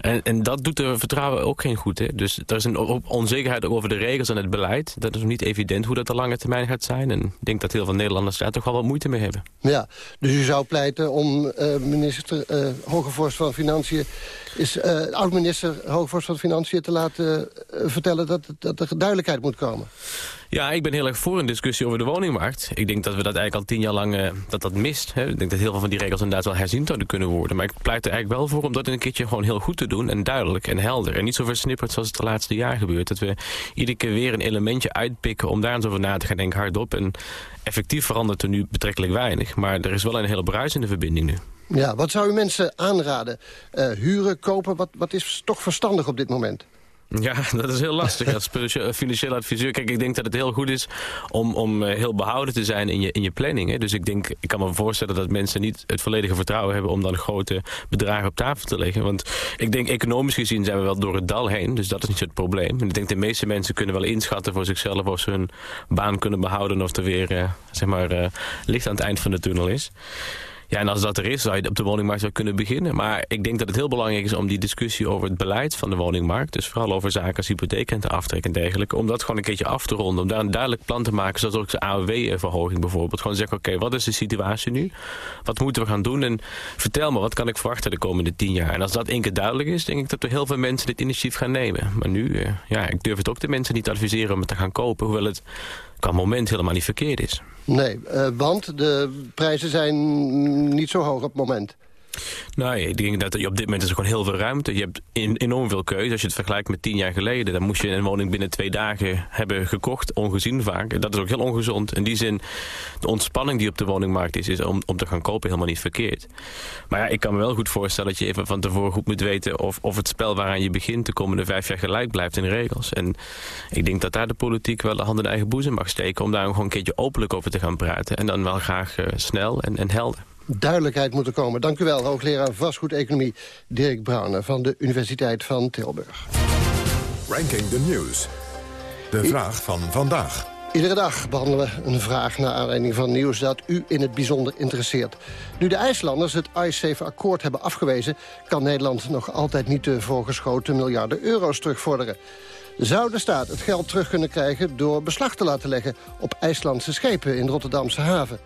En, en dat doet de vertrouwen ook geen goed. Hè? Dus er is een onzekerheid over de regels en het beleid. Dat is nog niet evident hoe dat de lange termijn gaat zijn. En ik denk dat heel veel Nederlanders daar toch wel wat moeite mee hebben. Ja, dus u zou pleiten om uh, minister uh, Hogevorst van Financiën... is uh, oud-minister Hogevorst van Financiën te laten vertellen... Dat, dat er duidelijkheid moet komen. Ja, ik ben heel erg voor een discussie over de woningmarkt. Ik denk dat we dat eigenlijk al tien jaar lang uh, dat dat mist. Hè. Ik denk dat heel veel van die regels inderdaad wel herzien zouden kunnen worden. Maar ik pleit er eigenlijk wel voor om dat een keertje gewoon heel goed te doen. En duidelijk en helder. En niet zo versnipperd zoals het de laatste jaar gebeurt. Dat we iedere keer weer een elementje uitpikken om daar eens over na te gaan denken hardop. En effectief verandert er nu betrekkelijk weinig. Maar er is wel een hele bruis in de verbinding nu. Ja, wat zou u mensen aanraden? Uh, huren, kopen, wat, wat is toch verstandig op dit moment? Ja, dat is heel lastig als financieel adviseur. Kijk, ik denk dat het heel goed is om, om eh, heel behouden te zijn in je, in je planning. Hè. Dus ik denk, ik kan me voorstellen dat mensen niet het volledige vertrouwen hebben... om dan grote bedragen op tafel te leggen. Want ik denk, economisch gezien zijn we wel door het dal heen. Dus dat is niet het probleem. En ik denk, de meeste mensen kunnen wel inschatten voor zichzelf... of ze hun baan kunnen behouden of er weer, uh, zeg maar, uh, licht aan het eind van de tunnel is. Ja, en als dat er is, zou je op de woningmarkt wel kunnen beginnen. Maar ik denk dat het heel belangrijk is om die discussie over het beleid van de woningmarkt... dus vooral over zaken als hypotheekrente aftrek en dergelijke... om dat gewoon een keertje af te ronden. Om daar een duidelijk plan te maken, zoals ook de AOW-verhoging bijvoorbeeld. Gewoon zeggen, oké, wat is de situatie nu? Wat moeten we gaan doen? En vertel me, wat kan ik verwachten de komende tien jaar? En als dat één keer duidelijk is, denk ik dat er heel veel mensen dit initiatief gaan nemen. Maar nu, eh, ja, ik durf het ook de mensen niet te adviseren om het te gaan kopen... hoewel het qua moment helemaal niet verkeerd is. Nee, uh, want de prijzen zijn niet zo hoog op het moment. Nou, ik denk dat je op dit moment is er gewoon heel veel ruimte. Je hebt enorm veel keuze. Als je het vergelijkt met tien jaar geleden... dan moest je een woning binnen twee dagen hebben gekocht. Ongezien vaak. Dat is ook heel ongezond. In die zin, de ontspanning die op de woningmarkt is... is om, om te gaan kopen helemaal niet verkeerd. Maar ja, ik kan me wel goed voorstellen dat je even van tevoren goed moet weten... of, of het spel waaraan je begint de komende vijf jaar gelijk blijft in regels. En ik denk dat daar de politiek wel de hand in eigen boezem mag steken... om daar gewoon een keertje openlijk over te gaan praten. En dan wel graag uh, snel en, en helder duidelijkheid moeten komen. Dank u wel, hoogleraar vastgoedeconomie Dirk Brouwer van de Universiteit van Tilburg. Ranking the News. De vraag van vandaag. Iedere dag behandelen we een vraag naar aanleiding van nieuws dat u in het bijzonder interesseert. Nu de IJslanders het iSafe-akkoord hebben afgewezen... kan Nederland nog altijd niet de voorgeschoten miljarden euro's terugvorderen. Zou de staat het geld terug kunnen krijgen door beslag te laten leggen... op IJslandse schepen in Rotterdamse haven?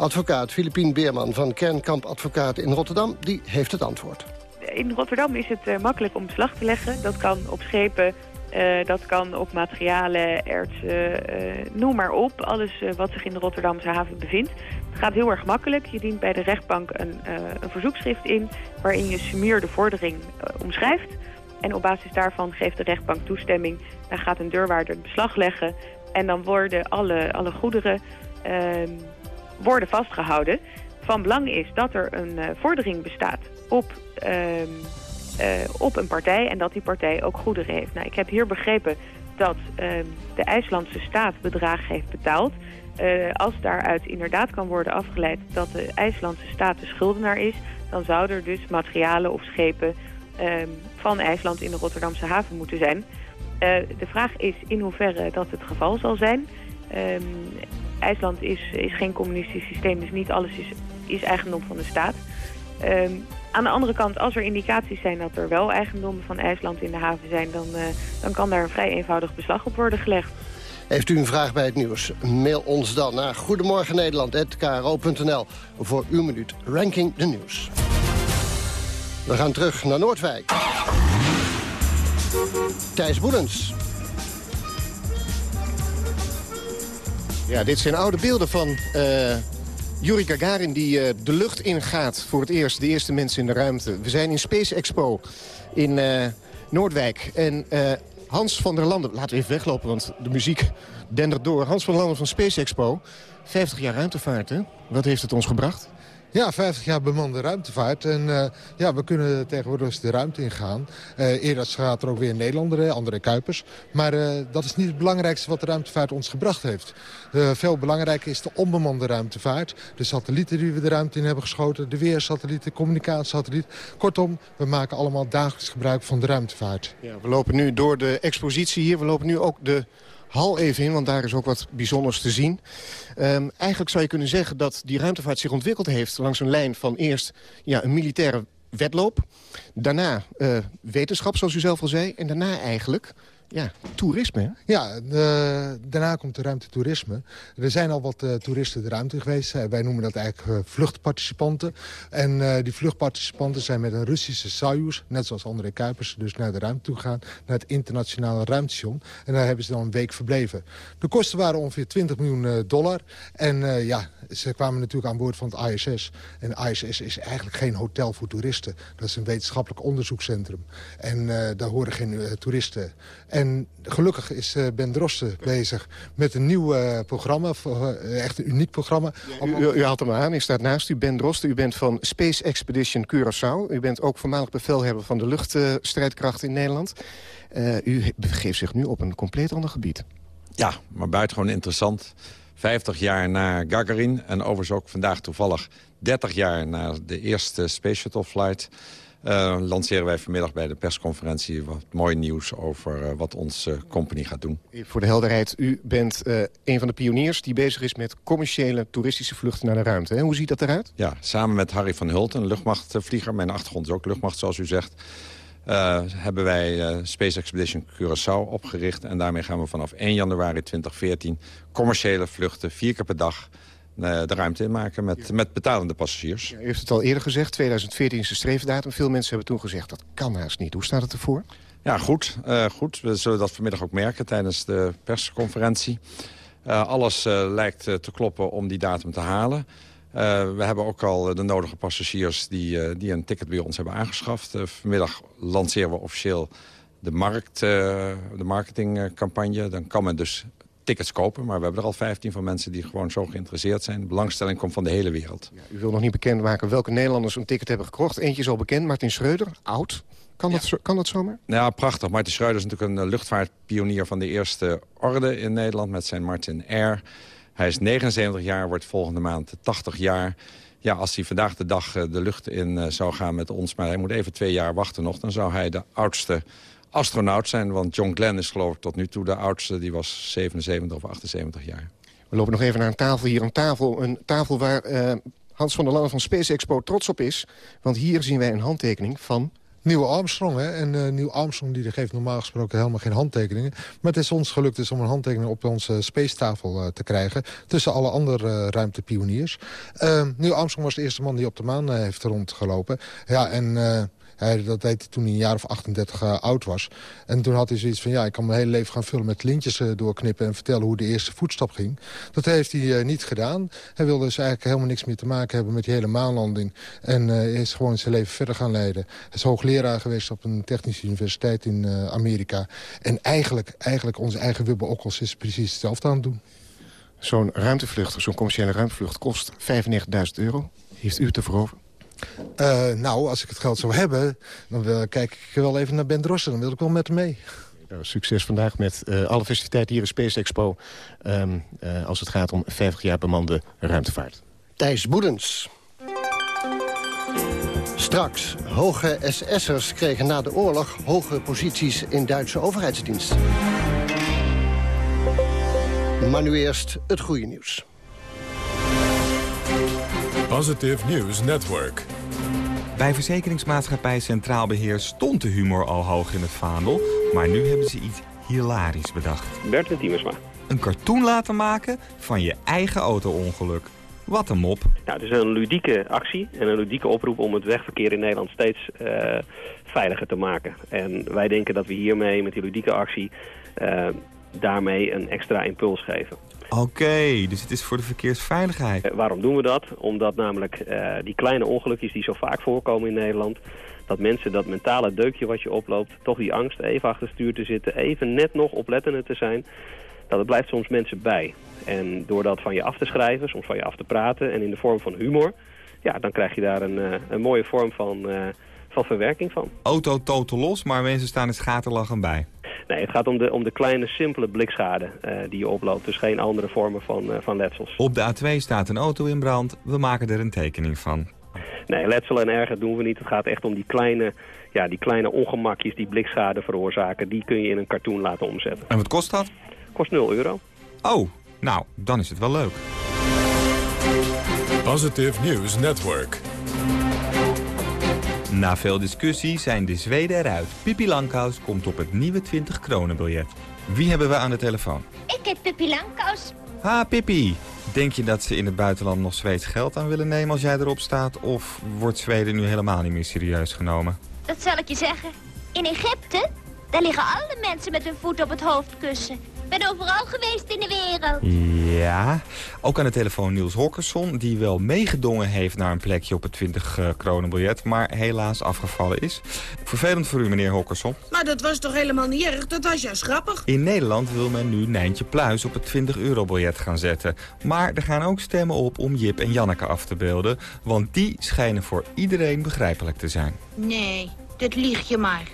Advocaat Filipien Beerman van Kernkamp Advocaten in Rotterdam... die heeft het antwoord. In Rotterdam is het uh, makkelijk om beslag te leggen. Dat kan op schepen, uh, dat kan op materialen, ertsen, uh, noem maar op. Alles wat zich in de Rotterdamse haven bevindt. Het gaat heel erg makkelijk. Je dient bij de rechtbank een, een verzoekschrift in... waarin je sumier de vordering omschrijft. En op basis daarvan geeft de rechtbank toestemming. Dan gaat een deurwaarder beslag leggen. En dan worden alle, alle goederen ehm, worden vastgehouden. Van belang is dat er een uh, vordering bestaat op, uh, uh, op een partij en dat die partij ook goederen heeft. Nou, ik heb hier begrepen dat ehm, de IJslandse staat bedrag heeft betaald. Eh, als daaruit inderdaad kan worden afgeleid dat de IJslandse staat de schuldenaar is... dan zouden er dus materialen of schepen ehm, van IJsland in de Rotterdamse haven moeten zijn. de vraag is in hoeverre dat het geval zal zijn... IJsland is, is geen communistisch systeem, dus niet alles is, is eigendom van de staat. Um, aan de andere kant, als er indicaties zijn dat er wel eigendommen van IJsland in de haven zijn... dan, uh, dan kan daar een vrij eenvoudig beslag op worden gelegd. Heeft u een vraag bij het nieuws? Mail ons dan naar goedemorgennederland.kro.nl voor uw minuut Ranking de Nieuws. We gaan terug naar Noordwijk. Thijs Boelens. Ja, dit zijn oude beelden van uh, Yuri Gagarin die uh, de lucht ingaat voor het eerst. De eerste mensen in de ruimte. We zijn in Space Expo in uh, Noordwijk. En Hans van der Landen, laten we even weglopen, want de muziek dendert door. Hans van der Landen van Space Expo, 50 jaar ruimtevaart, hè? Wat heeft het ons gebracht? Ja, 50 jaar bemande ruimtevaart. En uh, ja, we kunnen tegenwoordig de ruimte ingaan. Uh, eerder gaat er ook weer Nederlander, André Kuipers. Maar uh, dat is niet het belangrijkste wat de ruimtevaart ons gebracht heeft. veel belangrijker is de onbemande ruimtevaart. De satellieten die we de ruimte in hebben geschoten. De weersatellieten, communicatiesatellieten. Kortom, we maken allemaal dagelijks gebruik van de ruimtevaart. Ja, we lopen nu door de expositie hier. We lopen nu ook de hal even in, want daar is ook wat bijzonders te zien. Um, eigenlijk zou je kunnen zeggen dat die ruimtevaart zich ontwikkeld heeft... langs een lijn van eerst ja, een militaire wedloop. Daarna uh, wetenschap, zoals u zelf al zei. En daarna eigenlijk ja, toerisme. Ja, daarna komt de ruimtetoerisme. Er zijn al wat uh, toeristen de ruimte geweest. Uh, wij noemen dat eigenlijk uh, vluchtparticipanten. En die vluchtparticipanten zijn met een Russische Soyuz... net zoals André Kuipers, dus naar de ruimte toe gegaan... naar het internationale ruimtestation. En daar hebben ze dan een week verbleven. De kosten waren ongeveer 20 miljoen dollar. En ja, ze kwamen natuurlijk aan boord van het ISS. En ISS is eigenlijk geen hotel voor toeristen. Dat is een wetenschappelijk onderzoekscentrum. En daar horen geen toeristen... En gelukkig is eh, Ben Drosten bezig met een nieuw uh, programma. Echt een uniek programma. u, haalt hem aan, u staat naast u. Ben Drosten, u bent van Space Expedition Curaçao. U bent ook voormalig bevelhebber van de luchtstrijdkracht in Nederland. u begeeft zich nu op een compleet ander gebied. Ja, maar buitengewoon interessant. 50 jaar na Gagarin en overigens ook vandaag toevallig 30 jaar na de eerste Space Shuttle flight... uh, lanceren wij vanmiddag bij de persconferentie wat mooi nieuws over uh, wat onze company gaat doen. Voor de helderheid, u bent een van de pioniers die bezig is met commerciële toeristische vluchten naar de ruimte. Hè? Hoe ziet dat eruit? Ja, samen met Harry van Hulten, een luchtmachtvlieger. Mijn achtergrond is ook luchtmacht, zoals u zegt. hebben wij Space Expedition Curaçao opgericht. En daarmee gaan we vanaf 1 januari 2014 commerciële vluchten vier keer per dag de ruimte inmaken met, met betalende passagiers. Ja, u heeft het al eerder gezegd, 2014 is de streefdatum. Veel mensen hebben toen gezegd, dat kan haast niet. Hoe staat het ervoor? Ja, goed. Uh, goed. We zullen dat vanmiddag ook merken tijdens de persconferentie. Uh, alles uh, lijkt te kloppen om die datum te halen. we hebben ook al de nodige passagiers die, die een ticket bij ons hebben aangeschaft. vanmiddag lanceren we officieel de, markt, de marketingcampagne. Dan kan men dus tickets kopen. Maar we hebben er al 15 van mensen die gewoon zo geïnteresseerd zijn. De belangstelling komt van de hele wereld. Ja, u wil nog niet bekendmaken welke Nederlanders een ticket hebben gekocht. Eentje is al bekend, Martin Schreuder, oud. Kan, dat, kan dat zomaar? Ja, prachtig. Martin Schreuder is natuurlijk een eh, luchtvaartpionier van de eerste orde in Nederland... met zijn Martin Air. Hij is 79 jaar, wordt volgende maand 80 jaar. Ja, als hij vandaag de dag eh, de lucht in eh, zou gaan met ons... maar hij moet even twee jaar wachten nog... dan zou hij de oudste astronaut zijn. Want John Glenn is geloof ik tot nu toe de oudste. Die was 77 of 78 jaar. We lopen nog even naar een tafel hier. Een tafel, een tafel waar uh, Hans van der Landen van Space Expo trots op is. Want hier zien wij een handtekening van... Nieuwe Armstrong, hè? En uh, Nieuw Armstrong die geeft normaal gesproken helemaal geen handtekeningen. Maar het is ons gelukt dus om een handtekening op onze spacetafel uh, te krijgen. Tussen alle andere ruimtepioniers. Nieuw Armstrong was de eerste man die op de maan heeft rondgelopen. Ja, en hij, dat deed hij toen hij een jaar of 38 uh, oud was. En toen had hij zoiets van, ja, ik kan mijn hele leven gaan vullen met lintjes uh, doorknippen... en vertellen hoe de eerste voetstap ging. Dat heeft hij uh, niet gedaan. Hij wilde dus eigenlijk helemaal niks meer te maken hebben met die hele maanlanding. En is gewoon zijn leven verder gaan leiden. Hij is hoogleraar geweest op een technische universiteit in Amerika. En eigenlijk, eigenlijk onze eigen Wubbe Okkels is precies hetzelfde aan het doen. Zo'n ruimtevlucht, zo'n commerciële ruimtevlucht kost 95.000 euro. Heeft u het ervoor? Uh, nou, als ik het geld zou hebben, dan kijk ik wel even naar Ben Drossen. Dan wil ik wel met hem mee. Nou, succes vandaag met uh, alle festiviteiten hier in Space Expo... Um, uh, als het gaat om 50 jaar bemande ruimtevaart. Thijs Boedens. Straks, hoge SS'ers kregen na de oorlog hoge posities in Duitse overheidsdienst. Maar nu eerst het goede nieuws. Positive News Network. Bij verzekeringsmaatschappij Centraal Beheer stond de humor al hoog in het vaandel. Maar nu hebben ze iets hilarisch bedacht. Bert Diemersma. Een cartoon laten maken van je eigen auto-ongeluk. Wat een mop. Nou, het is een ludieke actie en een ludieke oproep om het wegverkeer in Nederland steeds uh, veiliger te maken. En wij denken dat we hiermee, met die ludieke actie, uh, daarmee een extra impuls geven. Oké, dus het is voor de verkeersveiligheid. Uh, waarom doen we dat? Omdat namelijk uh, die kleine ongelukjes die zo vaak voorkomen in Nederland... dat mensen dat mentale deukje wat je oploopt... toch die angst even achter het stuur te zitten... even net nog oplettender te zijn... dat het blijft soms mensen bij. En door dat van je af te schrijven, soms van je af te praten... en in de vorm van humor... ja, dan krijg je daar een, uh, een mooie vorm van van verwerking van. Auto totaal los, maar mensen staan in schaterlachen bij. Nee, het gaat om de, om de kleine, simpele blikschade uh, die je oploopt. Dus geen andere vormen van, uh, van letsels. Op de A2 staat een auto in brand. We maken er een tekening van. Nee, letsel en erger doen we niet. Het gaat echt om die kleine, ja, die kleine ongemakjes die blikschade veroorzaken. Die kun je in een cartoon laten omzetten. En wat kost dat? Kost 0 euro. Oh, nou, dan is het wel leuk. Positive News Network. Na veel discussie zijn de Zweden eruit. Pippi Langkous komt op het nieuwe 20 kronen biljet. Wie hebben we aan de telefoon? Ik heb Pippi Langkous. Ha, Pippi. Denk je dat ze in het buitenland nog Zweeds geld aan willen nemen als jij erop staat? Of wordt Zweden nu helemaal niet meer serieus genomen? Dat zal ik je zeggen. In Egypte, daar liggen alle mensen met hun voet op het hoofdkussen ben overal geweest in de wereld. Ja, ook aan de telefoon Niels Hokkerson... die wel meegedongen heeft naar een plekje op het 20 uh, kronenbiljet... maar helaas afgevallen is. Vervelend voor u, meneer Hokkerson. Maar dat was toch helemaal niet erg? Dat was juist grappig. In Nederland wil men nu Nijntje Pluis op het 20 eurobiljet gaan zetten. Maar er gaan ook stemmen op om Jip en Janneke af te beelden... want die schijnen voor iedereen begrijpelijk te zijn. Nee, dat lieg je maar.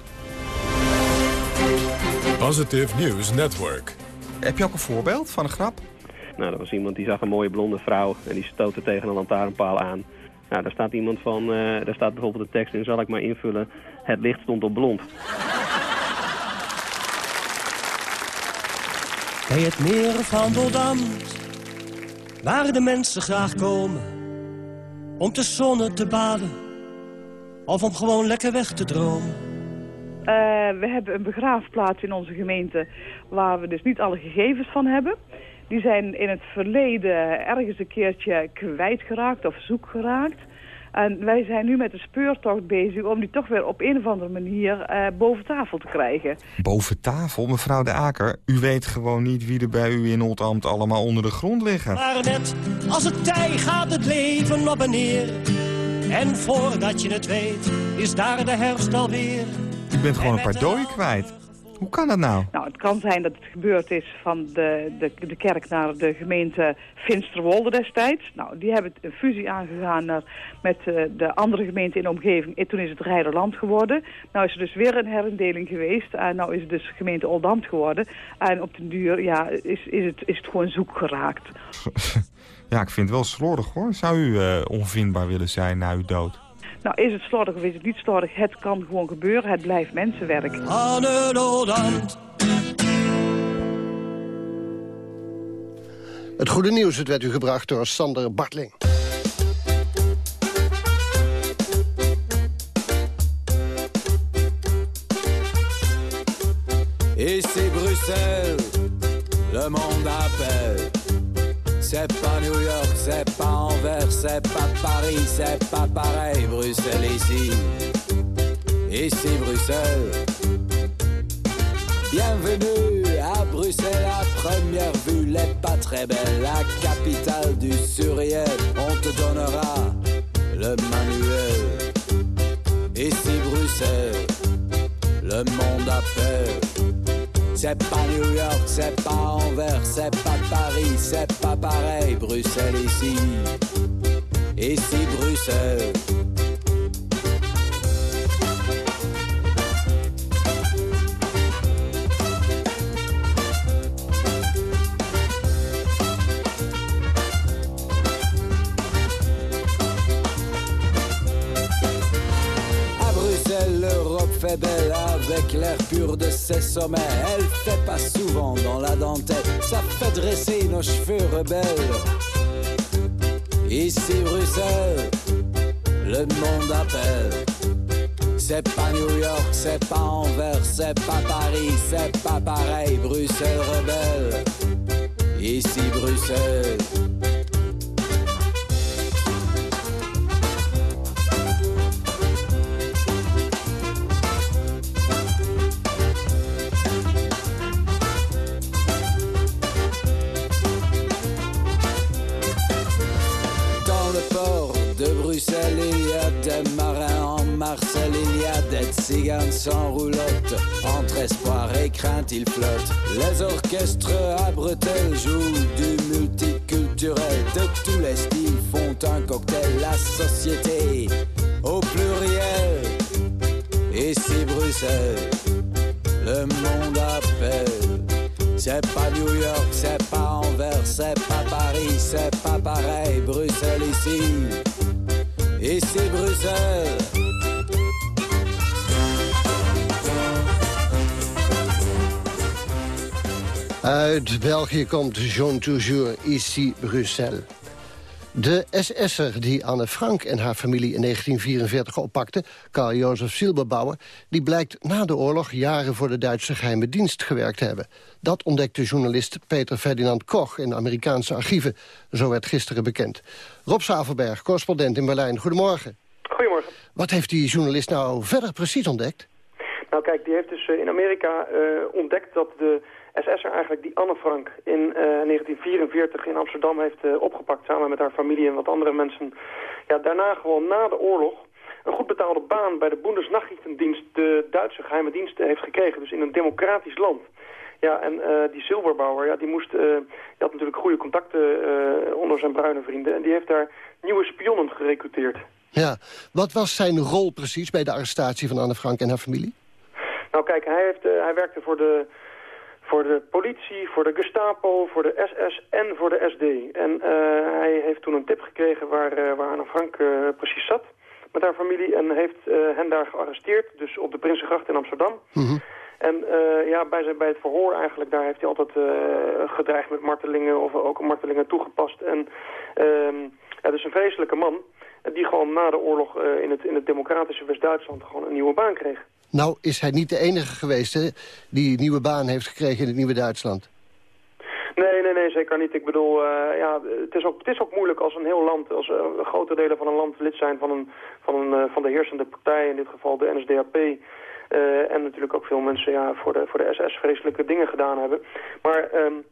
Positive News Network. Heb je ook een voorbeeld van een grap? Nou, dat was iemand die zag een mooie blonde vrouw en die stootte tegen een lantaarnpaal aan. Nou, daar staat iemand van, uh, daar staat bijvoorbeeld de tekst in, zal ik maar invullen, het licht stond op blond. Bij het meer van Dordam, waar de mensen graag komen, om te zonnen te baden, of om gewoon lekker weg te dromen. Uh, we hebben een begraafplaats in onze gemeente waar we dus niet alle gegevens van hebben. Die zijn in het verleden ergens een keertje kwijtgeraakt of zoek geraakt. En wij zijn nu met de speurtocht bezig om die toch weer op een of andere manier uh, boven tafel te krijgen. Boven tafel, mevrouw de Aker? U weet gewoon niet wie er bij u in Oldambt allemaal onder de grond liggen. Maar net als het tij gaat het leven op en neer. En voordat je het weet, is daar de herfst alweer. U bent gewoon een paar dooien kwijt. Hoe kan dat nou? Nou, het kan zijn dat het gebeurd is van de, de, de kerk naar de gemeente Finsterwolde destijds. Nou, die hebben een fusie aangegaan naar, met uh, de andere gemeente in de omgeving. En toen is het Rijderland geworden. Nou is er dus weer een herindeling geweest. En nou is het dus gemeente Oldambt geworden. En op den duur ja, is, is, het, is het gewoon zoek geraakt. ja, ik vind het wel slordig hoor. Zou u uh, onvindbaar willen zijn na uw dood? Nou, is het slordig of is het niet slordig? Het kan gewoon gebeuren. Het blijft mensenwerk. Het goede nieuws het werd u gebracht door Sander Bartling. Ici Bruxelles, le monde appelle. C'est pas New York, c'est pas Anvers, c'est pas Paris, c'est pas pareil, Bruxelles ici. Ici Bruxelles. Bienvenue à Bruxelles à première vue, les pas très belle, la capitale du Suriel. On te donnera le manuel. Ici Bruxelles, le monde appelle. C'est pas New York, c'est pas c'est pas Paris, c'est pas pareil, Bruxelles ici. Ici Bruxelles. fait belle avec l'air pur de ses sommets. Elle fait pas souvent dans la dentelle, ça fait dresser nos cheveux rebelles. Ici Bruxelles, le monde appelle. C'est pas New York, c'est pas Anvers, c'est pas Paris, c'est pas pareil, Bruxelles rebelle. Ici Bruxelles. Sans roulotte, entre espoir et crainte il flotte. Les orchestres à bretelles jouent du multiculturel. De tous les styles font un cocktail. La société au pluriel. Ici Bruxelles, le monde appelle. C'est pas New York, c'est pas Anvers, c'est pas Paris, c'est pas pareil. Bruxelles ici. Ici Bruxelles. Uit België komt Jean Toujours, ici Bruxelles. De SS'er die Anne Frank en haar familie in 1944 oppakte... Karl-Jozef Silberbauer, die blijkt na de oorlog... jaren voor de Duitse geheime dienst gewerkt te hebben. Dat ontdekte journalist Peter Ferdinand Koch in de Amerikaanse archieven. Zo werd gisteren bekend. Rob Zavelberg, correspondent in Berlijn. Goedemorgen. Goedemorgen. Wat heeft die journalist nou verder precies ontdekt? Nou kijk, die heeft dus eh, in Amerika uh, ontdekt dat de SS'er eigenlijk die Anne Frank in uh, eh, 1944 in Amsterdam heeft uh, opgepakt... samen met haar familie en wat andere mensen. Ja, daarna gewoon na de oorlog een goed betaalde baan bij de Bundesnachrichtendienst... de Duitse geheime dienst heeft gekregen, dus in een democratisch land. Ja, en uh, die Silberbauer, ja, die, moest, die had natuurlijk goede contacten onder zijn bruine vrienden... en die heeft daar nieuwe spionnen gerecruiteerd. Ja, wat was zijn rol precies bij de arrestatie van Anne Frank en haar familie? Nou kijk, hij, heeft, hij werkte voor de voor de politie, voor de Gestapo, voor de SS en voor de SD. En hij heeft toen een tip gekregen waar, waar Anne Frank precies zat met haar familie en heeft hen daar gearresteerd. Dus op de Prinsengracht in Amsterdam. Mhm. En uh, ja, bij, zijn, bij het verhoor eigenlijk, daar heeft hij altijd uh, gedreigd met martelingen of ook martelingen toegepast. En uh, ja, dus een vreselijke man die gewoon na de oorlog in, het, in het democratische West-Duitsland gewoon een nieuwe baan kreeg. Nou is hij niet de enige geweest hè, die een nieuwe baan heeft gekregen in het nieuwe Duitsland. Nee, nee, nee, zeker niet. Ik bedoel, uh, ja, het is, ook, het is ook moeilijk als een heel land, als uh, grote delen van een land lid zijn van, een, van, een, van de heersende partij, in dit geval de NSDAP. En natuurlijk ook veel mensen ja, voor, de, voor de SS vreselijke dingen gedaan hebben. Maar um,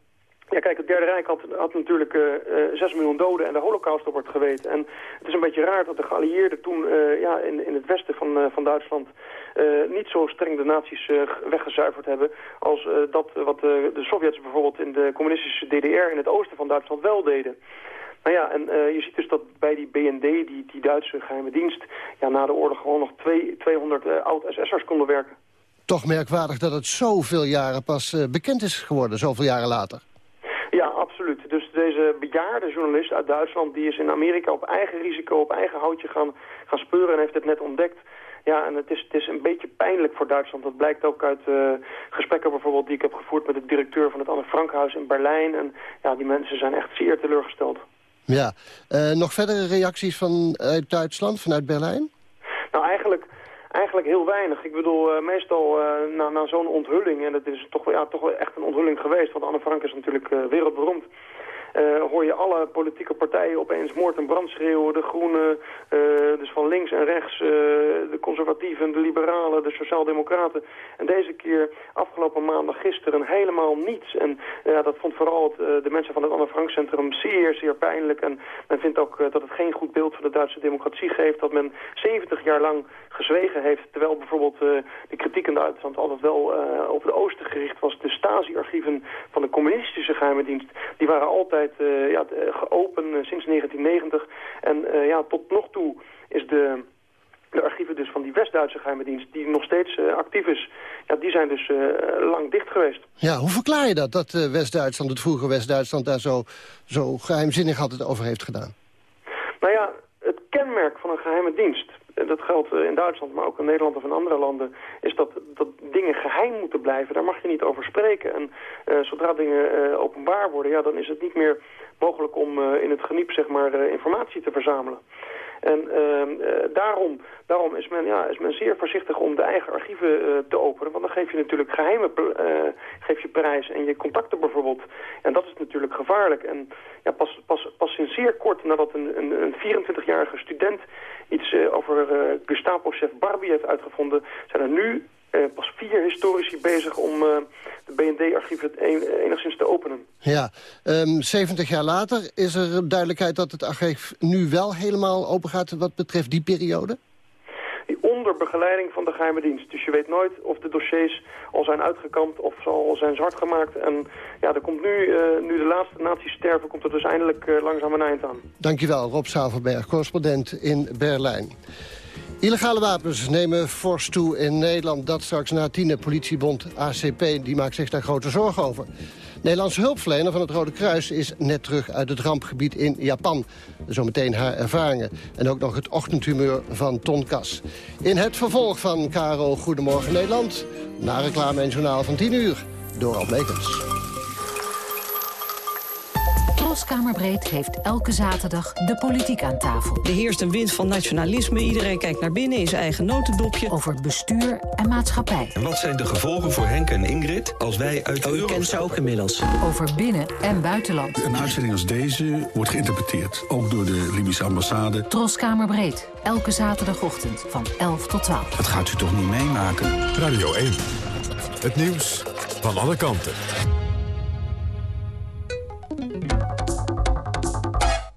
ja, kijk, het Derde Rijk had, had natuurlijk uh, uh, 6 miljoen doden en de holocaust op wordt geweten. En het is een beetje raar dat de geallieerden toen uh, ja, in, in het westen van, van Duitsland niet zo streng de nazi's weggezuiverd hebben als dat wat de Sovjets bijvoorbeeld in de communistische DDR in het oosten van Duitsland wel deden. Nou ja, en je ziet dus dat bij die BND, die, die Duitse geheime dienst... Ja, na de oorlog gewoon nog twee, 200 uh, oud-SS'ers konden werken. Toch merkwaardig dat het zoveel jaren pas bekend is geworden, zoveel jaren later. Absoluut. Dus deze bejaarde journalist uit Duitsland... die is in Amerika op eigen risico, op eigen houtje gaan, gaan speuren... en heeft het net ontdekt. Ja, en het is, het is een beetje pijnlijk voor Duitsland. Dat blijkt ook uit uh, gesprekken bijvoorbeeld die ik heb gevoerd... met de directeur van het Anne Frankhuis in Berlijn. En ja, die mensen zijn echt zeer teleurgesteld. Ja. Uh, nog verdere reacties vanuit Duitsland, vanuit Berlijn? Nou, eigenlijk, eigenlijk heel weinig. Ik bedoel, uh, meestal uh, na, na zo'n onthulling, en het is toch, ja, toch wel echt een onthulling geweest... want Anne Frank is natuurlijk wereldberoemd... Uh, hoor je alle politieke partijen opeens moord en brand schreeuwen. De groenen, uh, dus van links en rechts, uh, de conservatieven, de liberalen, de sociaaldemocraten. En deze keer, afgelopen maandag, gisteren, helemaal niets. En ja, dat vond vooral de mensen van het Anne Frank Centrum zeer, zeer pijnlijk. En men vindt ook dat het geen goed beeld van de Duitse democratie geeft. Dat men 70 jaar lang gezwegen heeft. Terwijl bijvoorbeeld de kritiek in Duitsland altijd wel over de oosten gericht was. De Stasi-archieven van de communistische geheime dienst, die waren altijd uh, ja, geopend uh, sinds 1990. En ja, tot nog toe is de, de archieven dus van die West-Duitse geheime dienst... die nog steeds actief is, ja, die zijn dus lang dicht geweest. Ja, hoe verklaar je dat, dat West-Duitsland, het vroege West-Duitsland... daar zo, zo geheimzinnig altijd over heeft gedaan? Nou ja, het kenmerk van een geheime dienst dat geldt in Duitsland, maar ook in Nederland of in andere landen, is dat, dat dingen geheim moeten blijven. Daar mag je niet over spreken. En uh, zodra dingen openbaar worden, ja, dan is het niet meer mogelijk om uh, in het geniep zeg maar, informatie te verzamelen. En daarom, daarom is, men, ja, is men zeer voorzichtig om de eigen archieven te openen. Want dan geef je natuurlijk geheimen geef je prijs en je contacten bijvoorbeeld. En dat is natuurlijk gevaarlijk. En ja, pas, pas, pas sinds zeer kort nadat een, een, een 24-jarige student iets over uh, Gestapo-chef Barbie heeft uitgevonden... zijn er nu pas vier historici bezig om de BND-archieven enigszins te openen. Ja, um, 70 jaar later is er duidelijkheid dat het archief nu wel helemaal open gaat... wat betreft die periode? die onder begeleiding van de geheime dienst. Dus je weet nooit of de dossiers al zijn uitgekampt of al zijn zwart gemaakt. En ja, er komt nu, uh, nu de laatste naties sterven, komt er dus eindelijk uh, langzaam een eind aan. Dankjewel, Rob Zavelberg, correspondent in Berlijn. Illegale wapens nemen fors toe in Nederland. Dat straks na tiende politiebond ACP, die maakt zich daar grote zorgen over. Nederlandse hulpverlener van het Rode Kruis is net terug uit het rampgebied in Japan. Zometeen haar ervaringen. En ook nog het ochtendhumeur van Ton Kas. In het vervolg van Caro Goedemorgen Nederland... na reclame en journaal van 10 uur. Door Almekens. Troskamerbreed heeft elke zaterdag de politiek aan tafel. Er heerst een wind van nationalisme. Iedereen kijkt naar binnen in zijn eigen notendopje. Over bestuur en maatschappij. En wat zijn de gevolgen voor Henk en Ingrid als wij uit de oh, kent ze ook inmiddels. Over binnen- en buitenland. Een uitzending als deze wordt geïnterpreteerd. Ook door de Libische ambassade. Troskamerbreed. Elke zaterdagochtend van 11 tot 12. Dat gaat u toch niet meemaken? Radio 1. Het nieuws van alle kanten.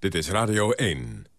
Dit is Radio 1.